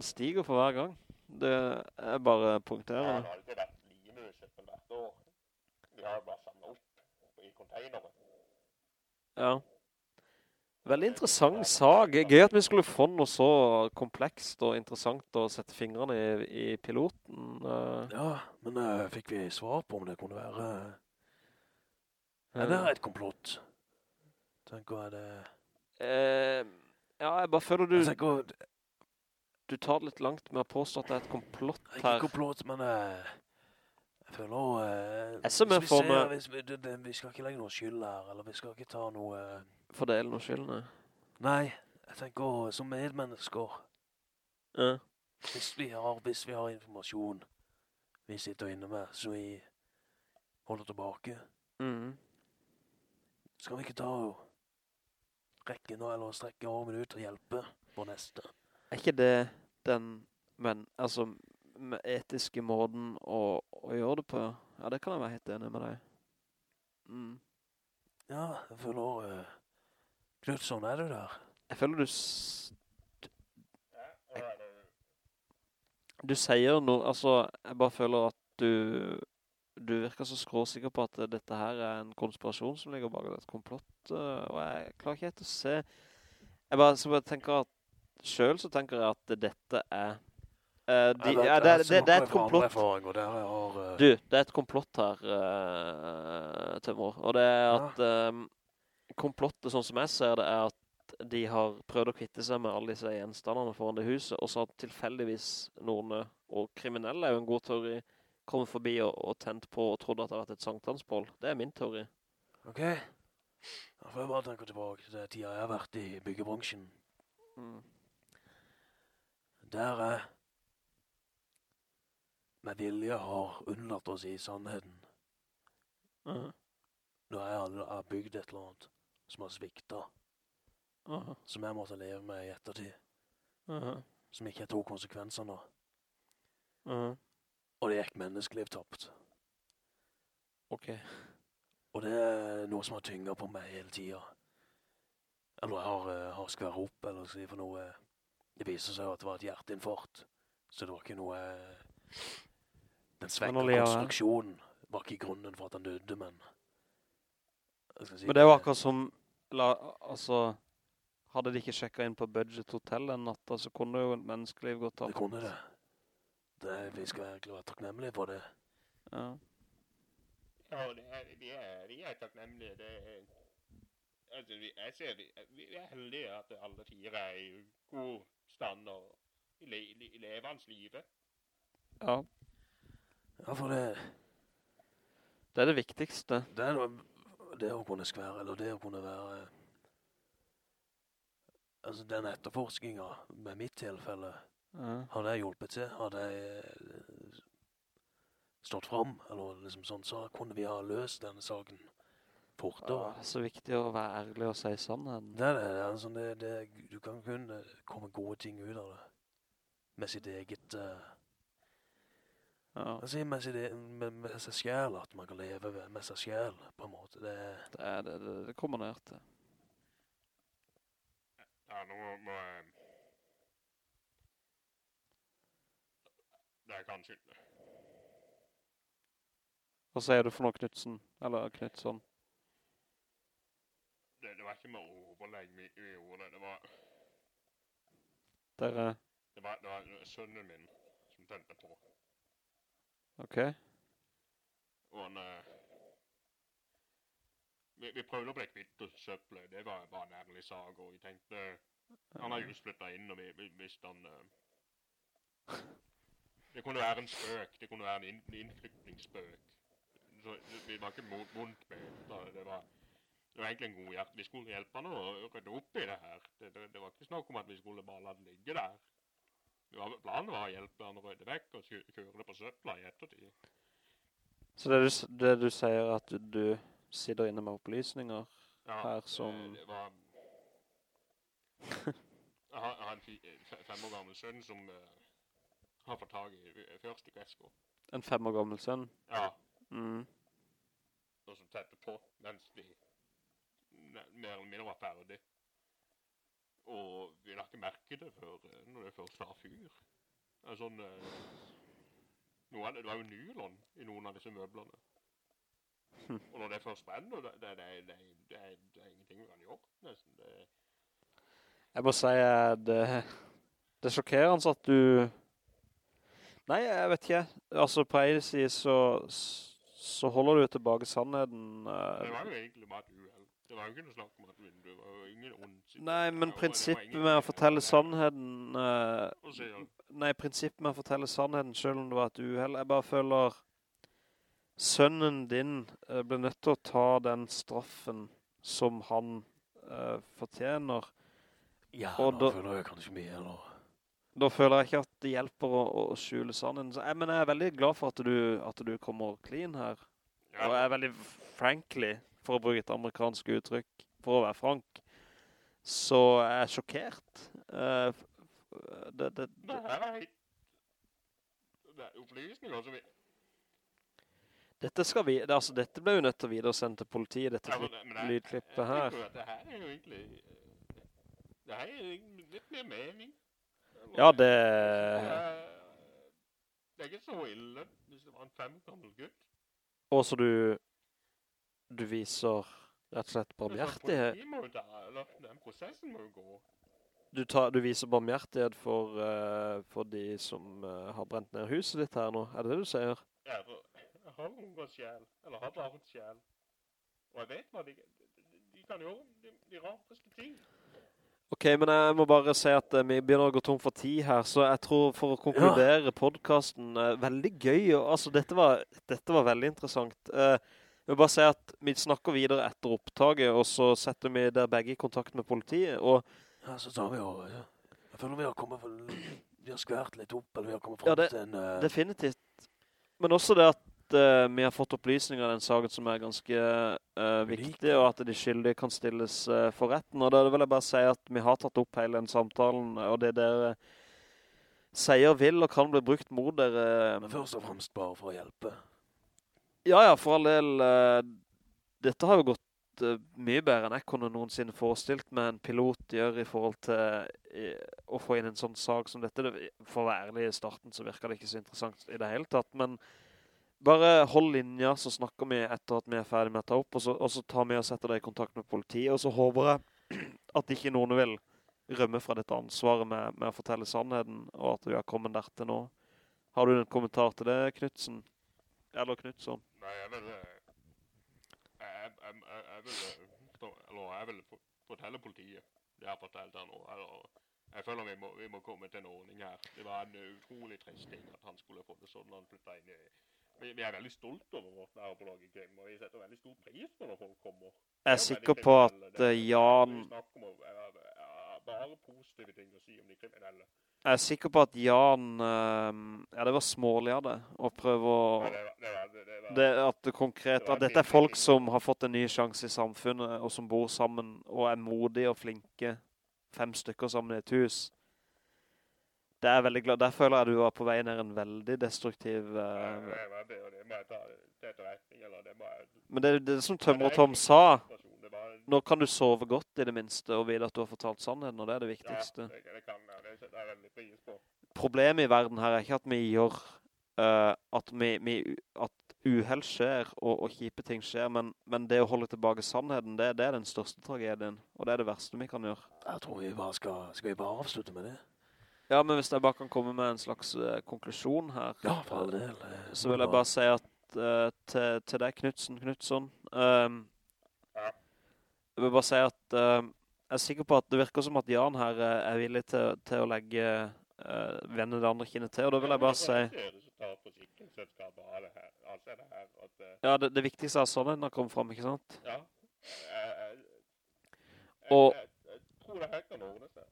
Stiger for hver gang. Det er bare punkterende. Ja, det har vært limuskjøppen hvert år. Vi har bare samlet opp i containeren. Ja. Veldig interessant sag. Gøy at vi skulle få noe så komplekst og interessant å sette fingrene i, i piloten. eh. Ja, men uh, fikk vi svar på om det kunne være... Er det et komplott? Tenker jeg det... Uh, ja, jeg bare føler du, tenker, du tar det litt langt med å påstå at det er et komplott her. ikke komplott, men eh, jeg føler... eh, Jeg ser mer vi for ser- meg- vi skal ikke legge noe skyld her, eller vi skal ikke ta noe... Fordele noe skyldene. Nei, jeg tenker som medmennesker, Ja. hvis vi har, hvis vi har informasjon vi sitter inne med, så vi holder tilbake, Mhm. skal vi ikke ta og rekke nå, eller strekke armen ut og hjelpe på neste? Er ikke det den, men, altså, med etiske måten å, å gjøre det på? Ja, det kan jeg være helt enig med deg. Mm. Ja, jeg føler... Uh, Knudsen, er du der? Jeg føler du, Ja, det... du sier noe, altså, jeg bare føler at du, du virker så skråsikker på at dette her er en konspirasjon som ligger bak et komplott, eh, og jeg klarer ikke helt å se. Jeg bare, så bare tenker at, selv så tenker jeg at dette er, Uh, de, Jeg vet- ja, det, er- det, det er et komplott. eh, Du, det er et komplott her, uh, Tømmer. Og det er at ehm, komplottet, sånn som jeg ser det, er at de har prøvd å kvitte seg med alle disse gjenstandene foran det huset, og så har tilfeldigvis noen, og kriminelle er jo en god teori, kommet forbi og, og tent på og trodde at det hadde vært et sanktanspål. Det er min teori. Ok. Da får jeg bare tenke tilbake til det tida jeg har vært i byggebransjen. Mm. Der jeg med vilje har unnlatt å si sannheden Mhm. Når jeg har bygd et eller annet som har svikta, -huh. som jeg måtte leve med i ettertid, Aha. som ikke jeg tok konsekvensene av. Aha. Og det gikk menneskeliv tapt. Ok. Og det er noe som har tynga på meg hele tida. Eller jeg har, eh, har skværet opp, eller si for noe Det viser seg at det var et hjerteinfarkt. Så det var ikke noe eh, Den svekka konstruksjonen var ikke grunnen for at han døde, men si Men det er jo akkurat som, la, altså, hadde de ikke sjekket inn på Budget Hotel den natta, så kunne jo et menneskeliv gått Det kunne det. det. Vi skal egentlig være takknemlige for det. Ja. Ja, det er, de, er, de er takknemlige. Det er, altså, vi, jeg ser, vi, vi er heldige at alle fire er i god stand og i, le, i, i levende livet. ja. Ja, for det, Det er det viktigste. det er noe Det å kunne skvære, eller det å kunne være Altså, den etterforskinga, med mitt tilfelle mm. Hadde jeg hjulpet til, hadde jeg eh, stått fram, eller liksom sånn, så kunne vi ha løst denne saken fortere. Ja, så viktig å være ærlig og si sannheten. Det er det, det, er altså, det, det, du kan kun eh, komme gode ting ut av det. Med sitt eget, uh, Ja, altså med, seg, det, med, med seg selv, at man kan leve med seg selv, på en måte. Det, det er det, det, det kommer ned til. Ja, nå må jeg Det er kanskje Hva sier du for noe, Knudsen? Eller Knudsen? Det, det var ikke med overlegg vi, vi gjorde det. Det var, Dere, det var, det var sønnen min som tente på. Ok? Og han eh, vi, vi prøvde å bli kvitt søppelet. Det var bare en ærlig saga, Og vi tenkte Han har just flytta inn, og vi, vi visste han uh, Det kunne være en spøk. Det kunne være en inn, innflytningsspøk. Så vi var ikke vondt med. Det var, det var egentlig en god hjerte. Vi skulle hjelpe han å rydde opp i det her. Det, det, det var ikke snakk om at vi skulle bare la det ligge der. Planen var å hjelpe han å rydde vekk og kure det på søpla i ettertid. Så det du, det du sier er at du, sitter inne med opplysninger Ja, her som... Ja, Det var [laughs] Jeg har, jeg har en fem år gammel sønn som uh, har fått tag i uh, først i Gresko. En fem år gammel sønn? Ja, Mm. og som sette på mens de mer eller mindre var ferdig. Og vi la ikke merke det før eh, når det først var fyr. Sånn eh, noe av det, det var jo nylon i noen av disse møblene. Og når det først brenner, det, det, det, det, er- det er ingenting vi kan gjøre, nesten. Det, Jeg må si eh, det, det er sjokkerende at du... Nei, jeg vet ikke. Altså, på en side så, så holder du tilbake sannheten. det var jo egentlig bare et uheld. Det var jo ikke noe snakk om at vinduet var jo ingen ondsikt. Nei, men prinsippet med å fortelle sannheden... eh, sier han, Nei, prinsippet med å fortelle sannheden selv om det var et uheld. Jeg bare føler sønnen din uh, ble nødt til å ta den straffen som han uh, fortjener. Ja, Og nå da- føler jeg kanskje mye, eller... Da føler jeg ikke at det hjelper å, å skjule sannheden. Så, jeg, men jeg er veldig glad for at du, at du kommer clean her. ja, Og jeg er veldig frankly, for å bruke et amerikansk uttrykk, for å være frank, så er jeg sjokkert. Uh, det, det, det det, er. Er opplysninger som vi... dette skal vi, det, altså dette ble jo nødt til å videresende til politiet, dette Ja, men det- men lydklippet jeg her. Jeg at Det her er jo egentlig... Det her er litt mer mening. Ja, det, Det er ikke så ille hvis det var en fem gammel gutt. og så du, du viser rett og slett barmhjertighet. Politiet må jo ta, eller den prosessen må jo gå. Du, tar, du viser barmhjertighet for, uh, for de som uh, har brent ned huset ditt her nå. Er det det du sier? Ja, jeg har ungers sjel, eller har barns sjel. Og jeg vet hva de, de, de kan gjøre de, de rareste ting. Ok, men jeg må bare si at eh, vi begynner å gå tom for tid her, så jeg tror for å konkludere podcasten, eh, veldig gøy, og altså dette var, dette var veldig interessant. Eh, vil bare si at vi snakker videre etter opptaket, og så setter vi der begge i kontakt med politiet, og Ja, så tar vi over, Ja. Jeg føler vi har kommet... Vi har skvært litt opp, eller vi har kommet frem Ja, det- til en... Uh... definitivt. Men også det at uh, vi har fått opplysninger av den saken som er ganske uh, viktig, og at de skyldige kan stilles for retten. Og da vil jeg bare si at vi har tatt opp hele den samtalen, og det der... sier vil og kan bli brukt mot dere. Men først og fremst bare for å hjelpe. Ja, ja, for all del. Uh, dette har jo gått uh, mye bedre enn jeg kunne noensinne forestilt med en pilot gjør i forhold til i, å få inn en sånn sag som dette. For å være ærlig i starten så virker det ikke så interessant i det hele tatt, men bare hold linja, så snakker vi etter at vi er ferdig med å ta opp, og så, og så tar vi og setter deg i kontakt med politiet, og så håper jeg [clears throat] at ikke noen vil rømme fra dette ansvaret med, med å fortelle sannheden, og at vi har kommet der til nå. Har du en kommentar til det, Knudsen? Eller Knudsson? Nei, jeg vil... Jeg, jeg, jeg, jeg vil... Eller jeg vil fortelle politiet. Det har fortalt her nå. Eller, jeg føler vi må, vi må komme til en ordning her. Det var en utrolig trist ting at han skulle få det sånn når han flyttet inn i... Vi, vi er veldig stolt over vårt nærbolag i Krim, og vi setter veldig stor pris på når folk kommer. Jeg er sikker på at eh, Jan bare positive ting å si om de kriminelle. Jeg er sikker på at Jan eh, Ja, det var smålig av det å prøve å det, var- det, var- det, var- det, At det konkret At dette er folk som har fått en ny sjanse i samfunnet, og som bor sammen og er modige og flinke. Fem stykker sammen i et hus. Det er veldig glad Der føler jeg du var på vei ned en veldig destruktiv eh. Men det, det som Tømmer og er Tom sa. Nå kan du sove godt i det minste, og vite at du har fortalt sannheten, og det er det viktigste. Ja, det kan jeg, det jeg veldig pris på. problemet i verden her er ikke at vi gjør uh, at, vi, vi, at uheld skjer og, og kjipe ting skjer, men, men det å holde tilbake sannheten, det, det er den største tragedien, og det er det verste vi kan gjøre. Jeg tror vi bare skal... Skal vi bare avslutte med det? Ja, men hvis jeg bare kan komme med en slags uh, konklusjon her, Ja, for all del. eh, så vil jeg bare si at uh, til, til deg, Knudsen, Knudsen, ehm, Ja. Jeg vil bare si at uh, jeg er sikker på at det virker som at Jan her uh, er villig til, til å legge uh, vende det andre kinnet til, og da vil jeg bare si... Ja, det. Altså er det eh, Ja, det, det viktigste er den har kommet frem, ikke sant? Ja. Jeg, jeg, jeg, jeg tror det her kan ordne seg.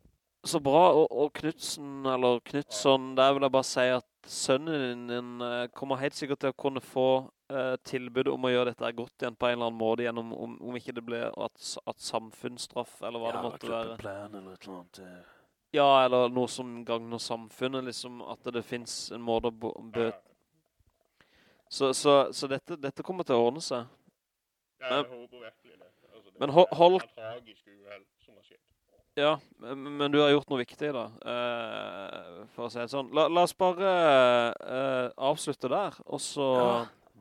Så bra, og, og Knudsen, eller Knudson, der vil jeg bare si at sønnen din eh, kommer helt sikkert til å kunne få eh, tilbud om å gjøre dette godt igjen på en eller annen måte, gjennom om, om ikke det blir at, at samfunnsstraff, eller hva det måtte være. plan eller et eller annet. eh. Ja, eller noe som gagner samfunnet, liksom, at det finnes en måte å bøte. Så, så, så dette, dette kommer til å ordne seg. Jeg Men- håper virkelig det. Altså, det Men er hold- hold- et tragisk uheld som har skjedd. Ja, men du har gjort noe viktig da, eh, for å si det sånn. La, la oss bare eh, avslutte der, og så Ja,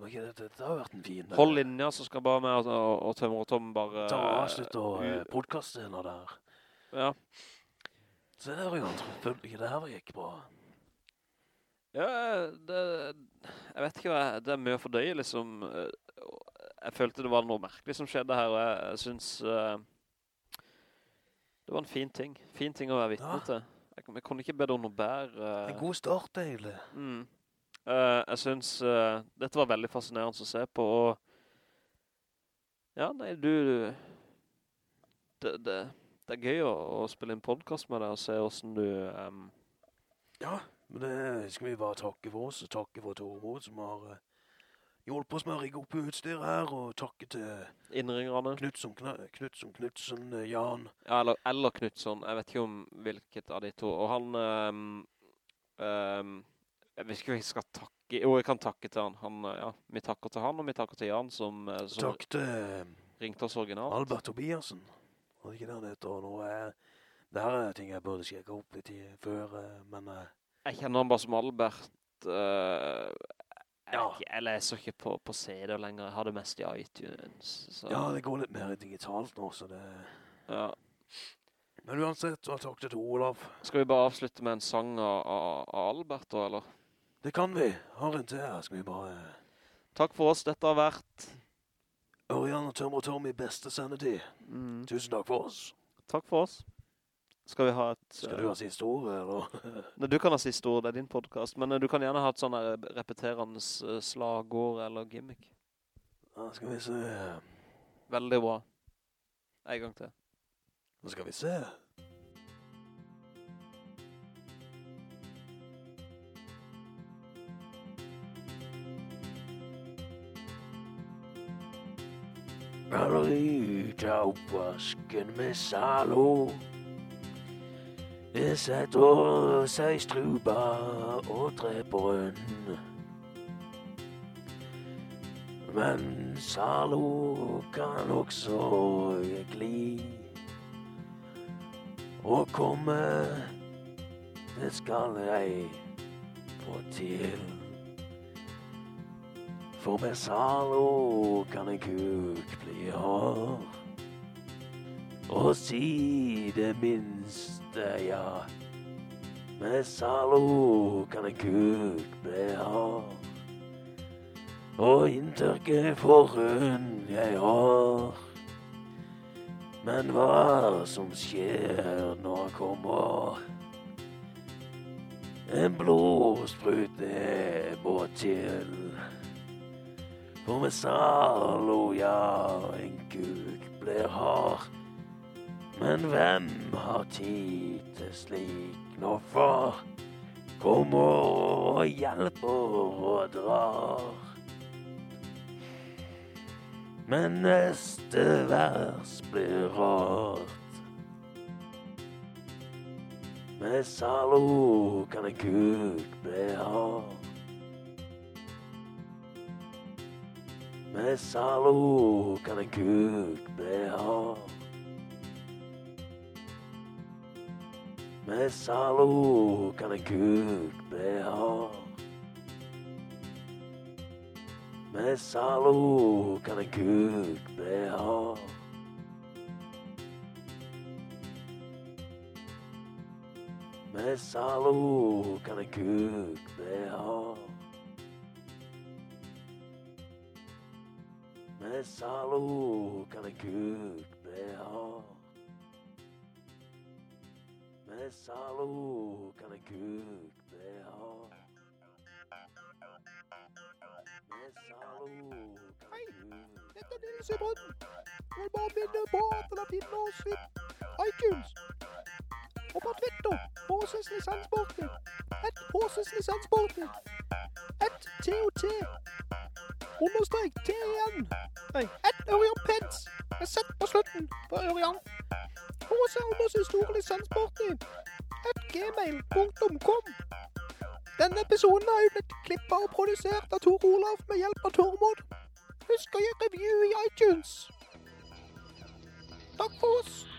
ikke det, det har vært en fin... eh, hold linja, så skal bare med og, og Tømmer og Tom bare... Ta og avslutte og eh, uh, podcastscener der. Ja, Så det var jo selvfølgelig, det her var gikk bra. ja det, jeg vet ikke hva, det er mye for deg, liksom. Jeg følte det var noe merkelig som skjedde her, og jeg, synes eh, det var en fin ting. Fin ting å være vitne Ja. til. Jeg, jeg kunne ikke bedt om noe bedre. En god start, egentlig. Mm. Uh, jeg synes uh, dette var veldig fascinerende å se på, og ja, nei, du, det, det, det er gøy å, å spille en podcast med deg og se hvordan du, Um Ja, men det skal vi bare takke for oss, og takke for Tormod, som har uh, hjulpet oss med å rigge opp utstyr her, og takke til innringerne, Knutson, Kna- Knutson, Knutson, eh, Jan. ja, eller, eller Knutsson, jeg vet ikke om hvilket av de to, og han, um, um, jeg vet ikke hva jeg skal takke, jo, jeg kan takke til han, han, eh, ja, vi takker til han, og vi takker til Jan, som, eh, som Takk til ringte oss originalt. Albert Tobiasen. Det ikke det han heter? Og nå er det her er ting jeg burde sjekke opp litt i, før, men Jeg kjenner han bare som Albert. Ja. ikke, jeg leser ikke på, på CD lenger. Jeg har det mest i iTunes. Så, ja, det går litt mer digitalt nå, så det... ja. Men uansett, takk til Olav. Skal vi bare avslutte med en sang av, av, av Albert da, eller? Det kan vi. Har en til her, skal vi bare... Takk for oss. Dette har vært... Ørjan og Tømmer og Tom i beste sendetid. Mm, Tusen takk for oss. takk for oss. Skal vi ha et... Skal du ha siste ord, eller? [laughs] Nei, du kan ha siste ord, det er din podcast. Men eh, du kan gjerne ha et sånn her repeterende eh, slagord eller gimmick. Ja, skal vi se. Veldig bra. En gang til. Nå skal vi se. Eller ut av oppvasken med Zalo. Det setter seg struba og trebrønn. Men Zalo kan også gli. Og komme, det skal jeg få til. For med Zalo kan en kuk bli hard. Og si det minste, ja. Med Zalo kan en kuk bli hard. Og inntørke forhund jeg har. Men hva som skjer når han kommer En blodsprute må til. For med Zalo, ja, en kuk blir hard. Men hvem har tid til slik når far kommer og hjelper og drar? Men neste vers blir rart. Med Zalo kan en kuk bli hard. Med Zalo kan en kuk bli hard. Med Zalo kan en kuk bli hard. Med Zalo kan en kuk bli hard. Med Zalo kan en kuk bli hard. Med Zalo kan en kuk bli hard. Med Zalo kan en kuk bli hard. Med Zalo kan Hei, en kuk Dette er Nils i Brønnen. Jeg vil bare minne på at dere finner oss i iTunes. Og på Twitter. Håses lisenssporten. Et Håses lisenssporten. Et TOT. Understrek T igjen. Nei, ett Ørjan er setter på slutten på Ørjan. HC Anders store lisenssporten. Et gmail.com. Denne episoden har jo blitt klippet og produsert av Tor Olav med hjelp av Tormod. husk å gi review i iTunes. Takk for oss.